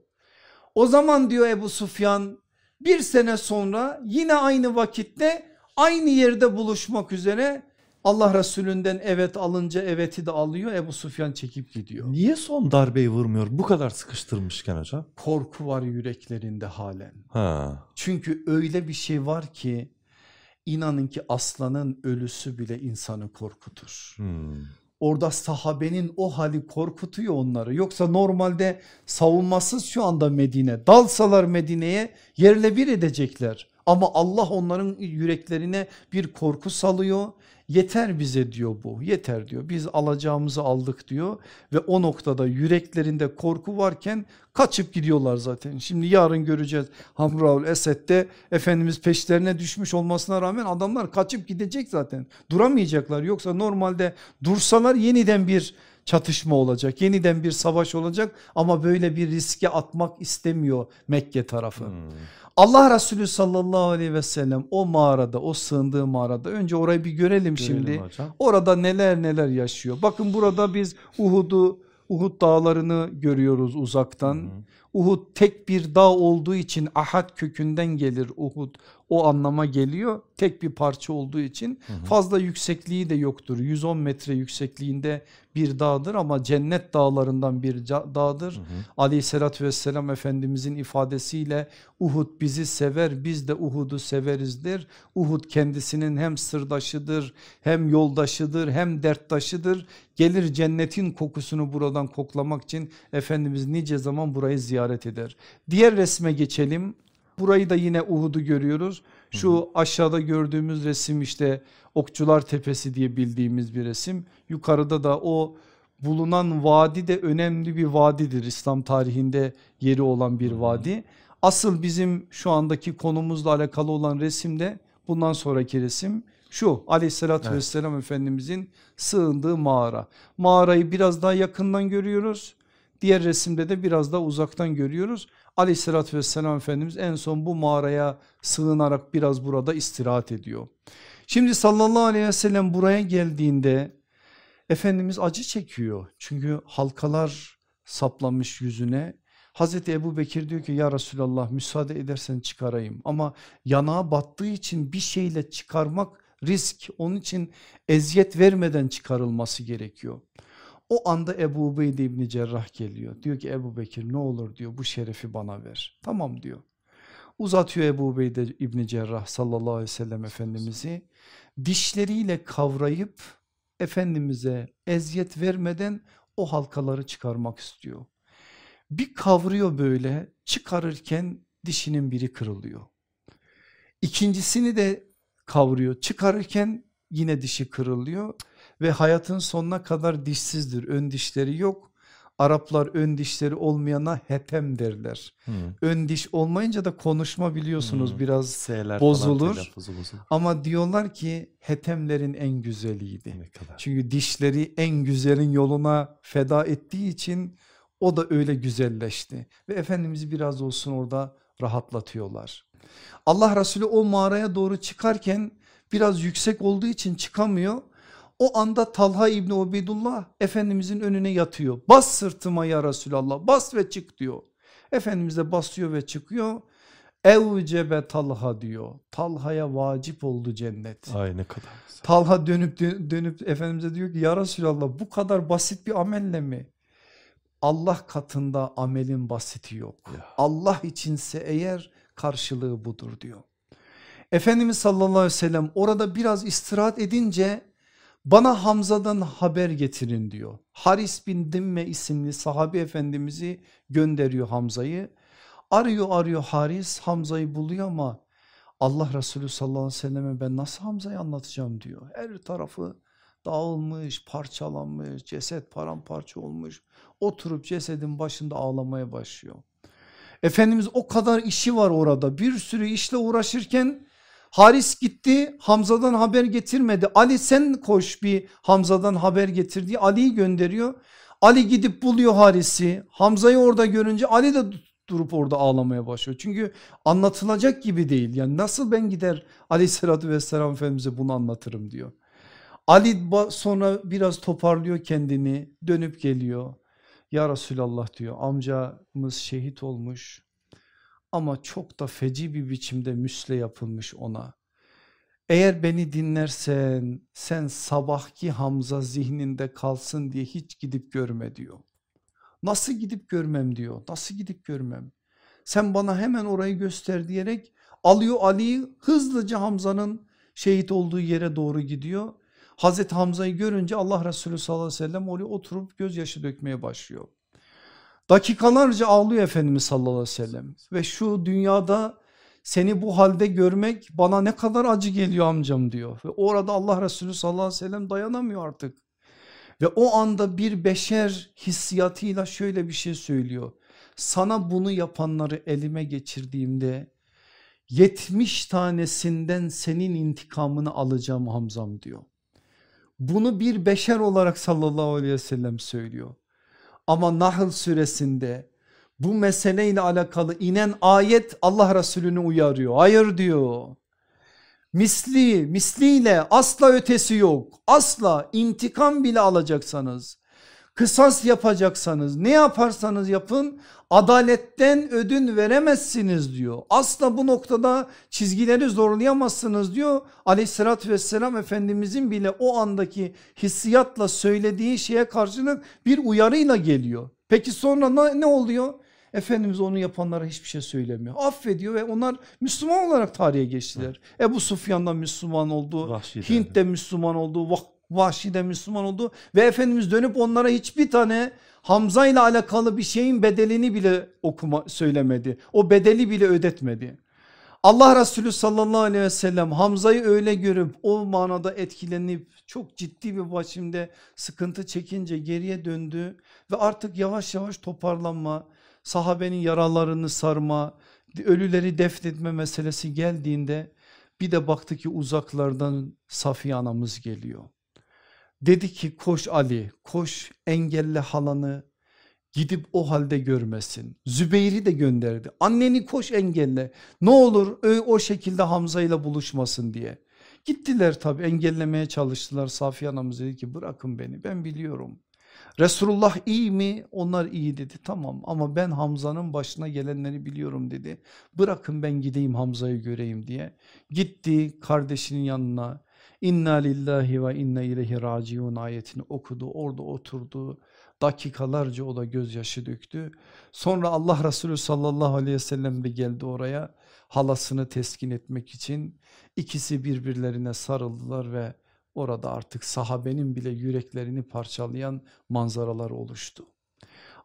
O zaman diyor Ebu Sufyan bir sene sonra yine aynı vakitte aynı yerde buluşmak üzere Allah Resulünden evet alınca eveti de alıyor Ebu Sufyan çekip gidiyor. Niye son darbeyi vurmuyor bu kadar sıkıştırmışken hocam? Korku var yüreklerinde halen. Ha. Çünkü öyle bir şey var ki inanın ki aslanın ölüsü bile insanı korkutur. Hmm. Orada sahabenin o hali korkutuyor onları. Yoksa normalde savunmasız şu anda Medine. Dalsalar Medine'ye yerle bir edecekler. Ama Allah onların yüreklerine bir korku salıyor. Yeter bize diyor bu. Yeter diyor. Biz alacağımızı aldık diyor. Ve o noktada yüreklerinde korku varken kaçıp gidiyorlar zaten. Şimdi yarın göreceğiz Hamraul Esed'de Efendimiz peşlerine düşmüş olmasına rağmen adamlar kaçıp gidecek zaten. Duramayacaklar. Yoksa normalde dursalar yeniden bir çatışma olacak yeniden bir savaş olacak. Ama böyle bir riske atmak istemiyor Mekke tarafı. Hmm. Allah Resulü sallallahu aleyhi ve sellem o mağarada o sığındığı mağarada önce orayı bir görelim, görelim şimdi. Hocam. Orada neler neler yaşıyor. Bakın burada biz Uhud'u Uhud dağlarını görüyoruz uzaktan. Hı hı. Uhud tek bir dağ olduğu için ahad kökünden gelir Uhud o anlama geliyor. Tek bir parça olduğu için hı hı. fazla yüksekliği de yoktur. 110 metre yüksekliğinde bir dağdır ama cennet dağlarından bir dağdır. Hı hı. Aleyhissalatü vesselam Efendimizin ifadesiyle Uhud bizi sever biz de Uhud'u severizdir. Uhud kendisinin hem sırdaşıdır hem yoldaşıdır hem derttaşıdır. Gelir cennetin kokusunu buradan koklamak için Efendimiz nice zaman burayı ziyaret eder. Diğer resme geçelim. Burayı da yine Uhud'u görüyoruz. Şu aşağıda gördüğümüz resim işte Okçular Tepesi diye bildiğimiz bir resim. Yukarıda da o bulunan vadi de önemli bir vadidir. İslam tarihinde yeri olan bir vadi. Asıl bizim şu andaki konumuzla alakalı olan resimde bundan sonraki resim şu aleyhissalatü evet. vesselam efendimizin sığındığı mağara. Mağarayı biraz daha yakından görüyoruz. Diğer resimde de biraz daha uzaktan görüyoruz. Aleyhissalatü vesselam Efendimiz en son bu mağaraya sığınarak biraz burada istirahat ediyor. Şimdi sallallahu aleyhi ve sellem buraya geldiğinde Efendimiz acı çekiyor. Çünkü halkalar saplamış yüzüne. Hazreti Ebu Bekir diyor ki ya Resulallah müsaade edersen çıkarayım ama yanağa battığı için bir şeyle çıkarmak risk onun için eziyet vermeden çıkarılması gerekiyor. O anda Ebu Ubeyde İbni Cerrah geliyor. Diyor ki Ebu Bekir ne olur diyor bu şerefi bana ver. Tamam diyor. Uzatıyor Ebu Ubeyde İbni Cerrah sallallahu aleyhi ve sellem Efendimiz'i dişleriyle kavrayıp Efendimiz'e eziyet vermeden o halkaları çıkarmak istiyor. Bir kavruyor böyle çıkarırken dişinin biri kırılıyor. İkincisini de kavruyor çıkarırken yine dişi kırılıyor ve hayatın sonuna kadar dişsizdir ön dişleri yok Araplar ön dişleri olmayana hetem derler. Hmm. Ön diş olmayınca da konuşma biliyorsunuz hmm. biraz S'ler bozulur. Ama diyorlar ki hetemlerin en güzeliydi. Çünkü dişleri en güzelin yoluna feda ettiği için o da öyle güzelleşti. Ve Efendimiz'i biraz olsun orada rahatlatıyorlar. Allah Resulü o mağaraya doğru çıkarken biraz yüksek olduğu için çıkamıyor o anda Talha İbni Ubeydullah Efendimizin önüne yatıyor. Bas sırtıma ya Resulallah bas ve çık diyor. Efendimiz de basıyor ve çıkıyor. Evcebe Talha diyor. Talha'ya vacip oldu cennet. Ay ne kadar güzel. Talha dönüp dönüp Efendimiz'e diyor ki ya Resulallah bu kadar basit bir amelle mi? Allah katında amelin basiti yok. Ya. Allah içinse eğer karşılığı budur diyor. Efendimiz sallallahu aleyhi ve sellem orada biraz istirahat edince bana Hamza'dan haber getirin diyor. Haris bin Dimme isimli sahabi efendimizi gönderiyor Hamza'yı. Arıyor arıyor Haris Hamza'yı buluyor ama Allah Resulü sallallahu aleyhi ve selleme ben nasıl Hamza'yı anlatacağım diyor. Her tarafı dağılmış, parçalanmış, ceset paramparça olmuş. Oturup cesedin başında ağlamaya başlıyor. Efendimiz o kadar işi var orada bir sürü işle uğraşırken Haris gitti Hamza'dan haber getirmedi. Ali sen koş bir Hamza'dan haber getir diye Ali'yi gönderiyor. Ali gidip buluyor Haris'i. Hamza'yı orada görünce Ali de durup orada ağlamaya başlıyor. Çünkü anlatılacak gibi değil. Yani nasıl ben gider aleyhissalatü vesselam Efendimiz'e bunu anlatırım diyor. Ali sonra biraz toparlıyor kendini dönüp geliyor. Ya Resulallah diyor amcamız şehit olmuş ama çok da feci bir biçimde müsle yapılmış ona. Eğer beni dinlersen sen sabahki Hamza zihninde kalsın diye hiç gidip görme diyor. Nasıl gidip görmem diyor. Nasıl gidip görmem? Sen bana hemen orayı göster diyerek alıyor Ali'yi hızlıca Hamza'nın şehit olduğu yere doğru gidiyor. Hazreti Hamza'yı görünce Allah Resulü sallallahu aleyhi ve sellem oraya oturup gözyaşı dökmeye başlıyor. Dakikalarca ağlıyor Efendimiz sallallahu aleyhi ve sellem ve şu dünyada seni bu halde görmek bana ne kadar acı geliyor amcam diyor. Ve orada Allah Resulü sallallahu aleyhi ve sellem dayanamıyor artık. Ve o anda bir beşer hissiyatıyla şöyle bir şey söylüyor. Sana bunu yapanları elime geçirdiğimde 70 tanesinden senin intikamını alacağım Hamzam diyor. Bunu bir beşer olarak sallallahu aleyhi ve sellem söylüyor. Ama Nahl suresinde bu meseleyle alakalı inen ayet Allah Resulü'nü uyarıyor. Hayır diyor. Misli, misliyle asla ötesi yok. Asla intikam bile alacaksanız kısas yapacaksanız ne yaparsanız yapın adaletten ödün veremezsiniz diyor. Asla bu noktada çizgileri zorlayamazsınız diyor. Aleyhissalatü vesselam Efendimizin bile o andaki hissiyatla söylediği şeye karşılık bir uyarıyla geliyor. Peki sonra ne oluyor? Efendimiz onu yapanlara hiçbir şey söylemiyor. Affediyor ve onlar Müslüman olarak tarihe geçtiler. Ebu Sufyan da Müslüman oldu. Hint de Müslüman oldu. Vahşi de Müslüman oldu ve Efendimiz dönüp onlara hiçbir tane Hamza ile alakalı bir şeyin bedelini bile okuma söylemedi. O bedeli bile ödetmedi. Allah Resulü sallallahu aleyhi ve sellem Hamza'yı öyle görüp o manada etkilenip çok ciddi bir biçimde sıkıntı çekince geriye döndü ve artık yavaş yavaş toparlanma, sahabenin yaralarını sarma, ölüleri defnetme meselesi geldiğinde bir de baktı ki uzaklardan Safiye anamız geliyor. Dedi ki koş Ali koş engelle halanı gidip o halde görmesin. Zübeyir'i de gönderdi. Anneni koş engelle ne olur o şekilde Hamza ile buluşmasın diye. Gittiler tabi engellemeye çalıştılar. Safiye anamız dedi ki bırakın beni ben biliyorum. Resulullah iyi mi? Onlar iyi dedi. Tamam ama ben Hamza'nın başına gelenleri biliyorum dedi. Bırakın ben gideyim Hamza'yı göreyim diye. Gitti kardeşinin yanına İnna lillahi ve inna ileyhi raciun ayetini okudu orada oturdu dakikalarca o da gözyaşı döktü. Sonra Allah Resulü sallallahu aleyhi ve sellem de geldi oraya halasını teskin etmek için ikisi birbirlerine sarıldılar ve orada artık sahabenin bile yüreklerini parçalayan manzaralar oluştu.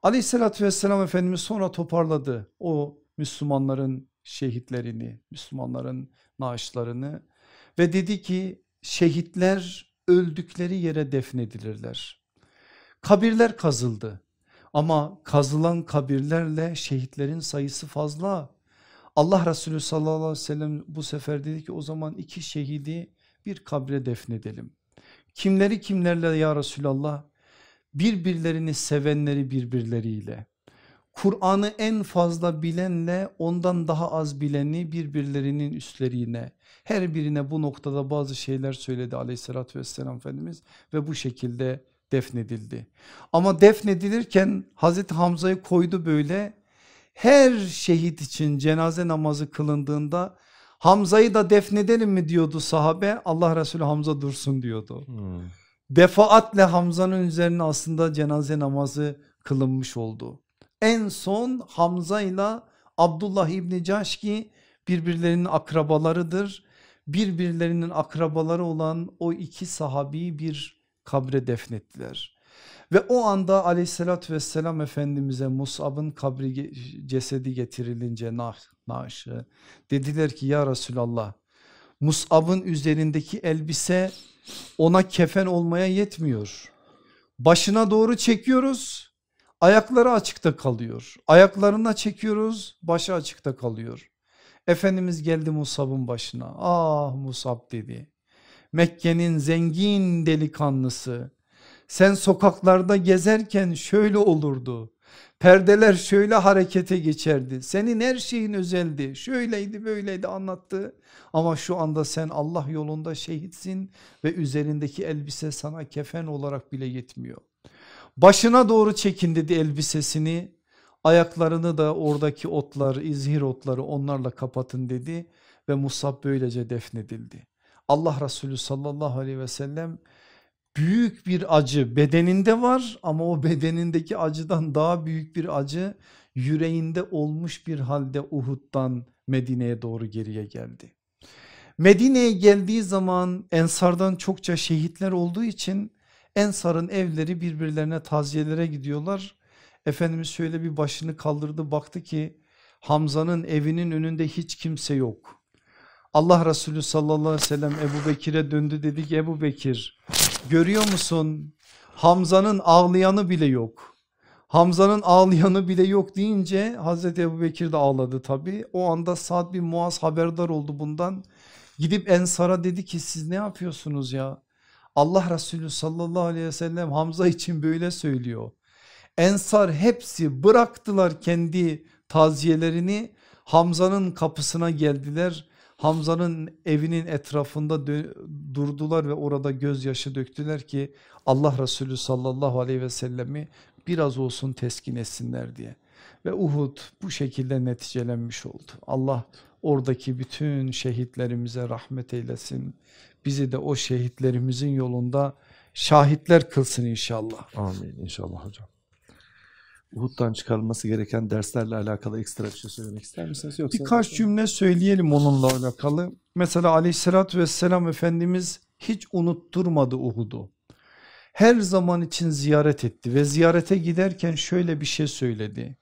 Aleyhissalatü vesselam Efendimiz sonra toparladı o Müslümanların şehitlerini, Müslümanların naaşlarını ve dedi ki şehitler öldükleri yere defnedilirler. Kabirler kazıldı ama kazılan kabirlerle şehitlerin sayısı fazla. Allah Resulü sallallahu aleyhi ve sellem bu sefer dedi ki o zaman iki şehidi bir kabre defnedelim. Kimleri kimlerle ya Resulallah? Birbirlerini sevenleri birbirleriyle. Kur'an'ı en fazla bilenle ondan daha az bileni birbirlerinin üstlerine her birine bu noktada bazı şeyler söyledi aleyhissalatü vesselam Efendimiz ve bu şekilde defnedildi. Ama defnedilirken Hazreti Hamza'yı koydu böyle her şehit için cenaze namazı kılındığında Hamza'yı da defnedelim mi diyordu sahabe Allah Resulü Hamza dursun diyordu. Hmm. Defaatle Hamza'nın üzerine aslında cenaze namazı kılınmış oldu. En son Hamza ile Abdullah İbni Caşki birbirlerinin akrabalarıdır. Birbirlerinin akrabaları olan o iki sahabiyi bir kabre defnettiler. Ve o anda aleyhissalatü vesselam Efendimiz'e Musab'ın kabri cesedi getirilince nah, naaşı dediler ki ya Resulallah Musab'ın üzerindeki elbise ona kefen olmaya yetmiyor. Başına doğru çekiyoruz ayakları açıkta kalıyor. Ayaklarına çekiyoruz başı açıkta kalıyor. Efendimiz geldi Musab'ın başına ah Musab dedi. Mekke'nin zengin delikanlısı sen sokaklarda gezerken şöyle olurdu. Perdeler şöyle harekete geçerdi. Senin her şeyin özeldi. Şöyleydi böyleydi anlattı. Ama şu anda sen Allah yolunda şehitsin ve üzerindeki elbise sana kefen olarak bile yetmiyor. Başına doğru çekin dedi elbisesini. Ayaklarını da oradaki otlar, izhir otları onlarla kapatın dedi ve Musab böylece defnedildi. Allah Resulü sallallahu aleyhi ve sellem büyük bir acı bedeninde var ama o bedenindeki acıdan daha büyük bir acı yüreğinde olmuş bir halde Uhud'dan Medine'ye doğru geriye geldi. Medine'ye geldiği zaman Ensar'dan çokça şehitler olduğu için Ensar'ın evleri birbirlerine taziyelere gidiyorlar. Efendimiz şöyle bir başını kaldırdı baktı ki Hamza'nın evinin önünde hiç kimse yok. Allah Resulü sallallahu aleyhi ve sellem Ebu Bekir'e döndü dedi ki Ebu Bekir görüyor musun Hamza'nın ağlayanı bile yok. Hamza'nın ağlayanı bile yok deyince Hazreti Ebu Bekir de ağladı tabi. O anda Sa'd bin Muaz haberdar oldu bundan. Gidip Ensar'a dedi ki siz ne yapıyorsunuz ya? Allah Resulü sallallahu aleyhi ve sellem Hamza için böyle söylüyor. Ensar hepsi bıraktılar kendi taziyelerini Hamza'nın kapısına geldiler. Hamza'nın evinin etrafında durdular ve orada gözyaşı döktüler ki Allah Resulü sallallahu aleyhi ve sellemi biraz olsun teskin etsinler diye. Ve Uhud bu şekilde neticelenmiş oldu. Allah oradaki bütün şehitlerimize rahmet eylesin. Bizi de o şehitlerimizin yolunda şahitler kılsın inşallah. Amin inşallah hocam. Uhud'dan çıkarılması gereken derslerle alakalı ekstra bir şey söylemek ister misiniz? Yoksa Birkaç cümle söyleyelim onunla alakalı. Mesela aleyhissalatü vesselam Efendimiz hiç unutturmadı Uhud'u. Her zaman için ziyaret etti ve ziyarete giderken şöyle bir şey söyledi.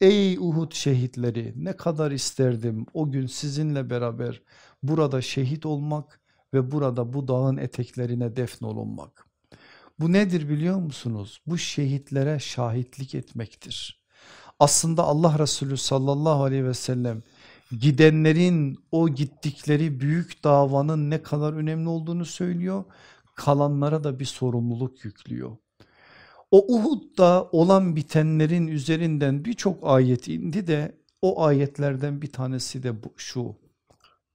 Ey Uhud şehitleri ne kadar isterdim o gün sizinle beraber burada şehit olmak ve burada bu dağın eteklerine defnolunmak. Bu nedir biliyor musunuz? Bu şehitlere şahitlik etmektir. Aslında Allah Resulü sallallahu aleyhi ve sellem gidenlerin o gittikleri büyük davanın ne kadar önemli olduğunu söylüyor. Kalanlara da bir sorumluluk yüklüyor. O Uhud'da olan bitenlerin üzerinden birçok ayet indi de o ayetlerden bir tanesi de bu, şu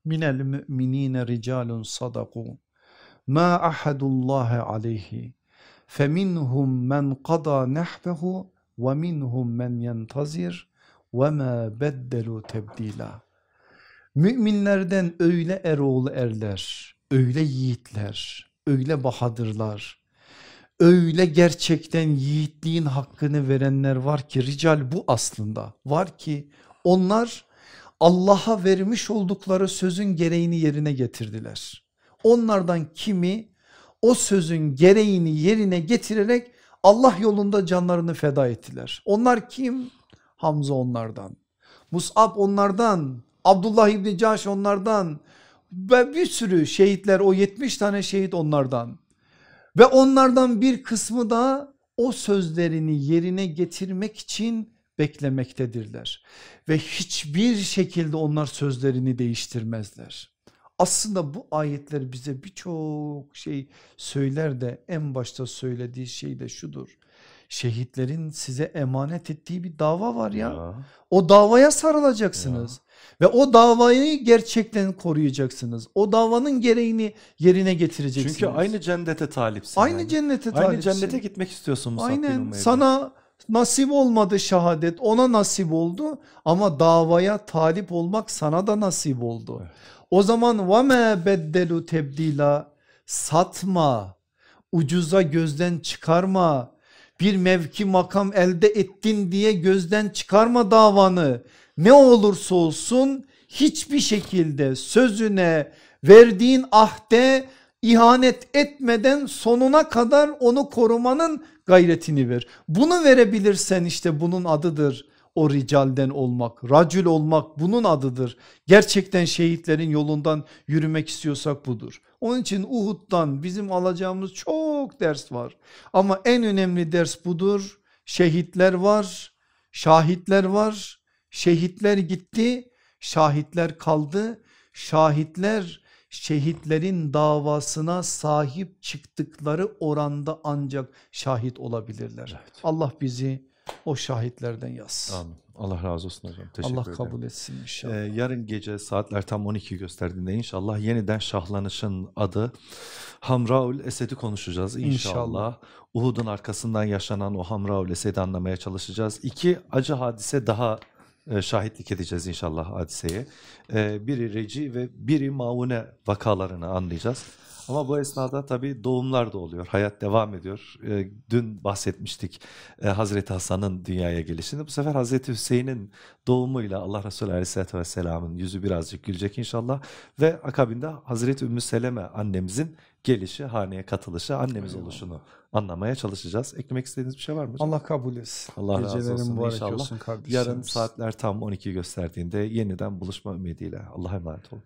minel müminine ricalun sadaku ma ahadullahi aleyhi. Feminhum men qada nahbehu ve minhum men yentazir ve ma beddelu tebdila Müminlerden öyle eroğlu erler, öyle yiğitler, öyle bahadırlar, öyle gerçekten yiğitliğin hakkını verenler var ki rical bu aslında. Var ki onlar Allah'a vermiş oldukları sözün gereğini yerine getirdiler. Onlardan kimi o sözün gereğini yerine getirerek Allah yolunda canlarını feda ettiler. Onlar kim? Hamza onlardan. Mus'ab onlardan. Abdullah İbni Caş onlardan. Ve bir sürü şehitler o 70 tane şehit onlardan. Ve onlardan bir kısmı da o sözlerini yerine getirmek için beklemektedirler. Ve hiçbir şekilde onlar sözlerini değiştirmezler. Aslında bu ayetler bize birçok şey söyler de en başta söylediği şey de şudur. Şehitlerin size emanet ettiği bir dava var ya. ya. O davaya sarılacaksınız. Ya. Ve o davayı gerçekten koruyacaksınız. O davanın gereğini yerine getireceksiniz. Çünkü aynı cennete talipsin. Aynı yani. cennete talipsin. Aynı cennete gitmek istiyorsun Musab Aynen sana nasip olmadı şehadet ona nasip oldu ama davaya talip olmak sana da nasip oldu. Evet. O zaman وَمَا beddelu tebdila satma, ucuza gözden çıkarma, bir mevki makam elde ettin diye gözden çıkarma davanı. Ne olursa olsun hiçbir şekilde sözüne verdiğin ahde ihanet etmeden sonuna kadar onu korumanın gayretini ver. Bunu verebilirsen işte bunun adıdır o ricalden olmak, racül olmak bunun adıdır. Gerçekten şehitlerin yolundan yürümek istiyorsak budur. Onun için Uhud'dan bizim alacağımız çok ders var. Ama en önemli ders budur. Şehitler var, şahitler var. Şehitler gitti, şahitler kaldı. Şahitler şehitlerin davasına sahip çıktıkları oranda ancak şahit olabilirler. Evet. Allah bizi o şahitlerden yaz. Amin. Allah razı olsun hocam. Teşekkür Allah ederim. kabul etsin inşallah. Ee, yarın gece saatler tam 12 gösterdiğinde inşallah yeniden şahlanışın adı Hamraul Esed'i konuşacağız inşallah. inşallah. Uhud'un arkasından yaşanan o Hamraul Esed'i anlamaya çalışacağız. İki acı hadise daha e, şahitlik edeceğiz inşallah hadiseye. E, biri Reci ve biri Maune vakalarını anlayacağız. Ama bu esnada tabii doğumlar da oluyor. Hayat devam ediyor. E, dün bahsetmiştik e, Hazreti Hasan'ın dünyaya gelişini. Bu sefer Hazreti Hüseyin'in doğumuyla Allah Resulü Aleyhisselatü Vesselam'ın yüzü birazcık gülecek inşallah. Ve akabinde Hazreti Ümmü Seleme annemizin gelişi, haneye katılışı, annemiz oluşunu anlamaya çalışacağız. Eklemek istediğiniz bir şey var mı hocam? Allah kabul etsin. Allah razı olsun inşallah. Olsun Yarın saatler tam 12 gösterdiğinde yeniden buluşma ümidiyle. Allah'a emanet olun.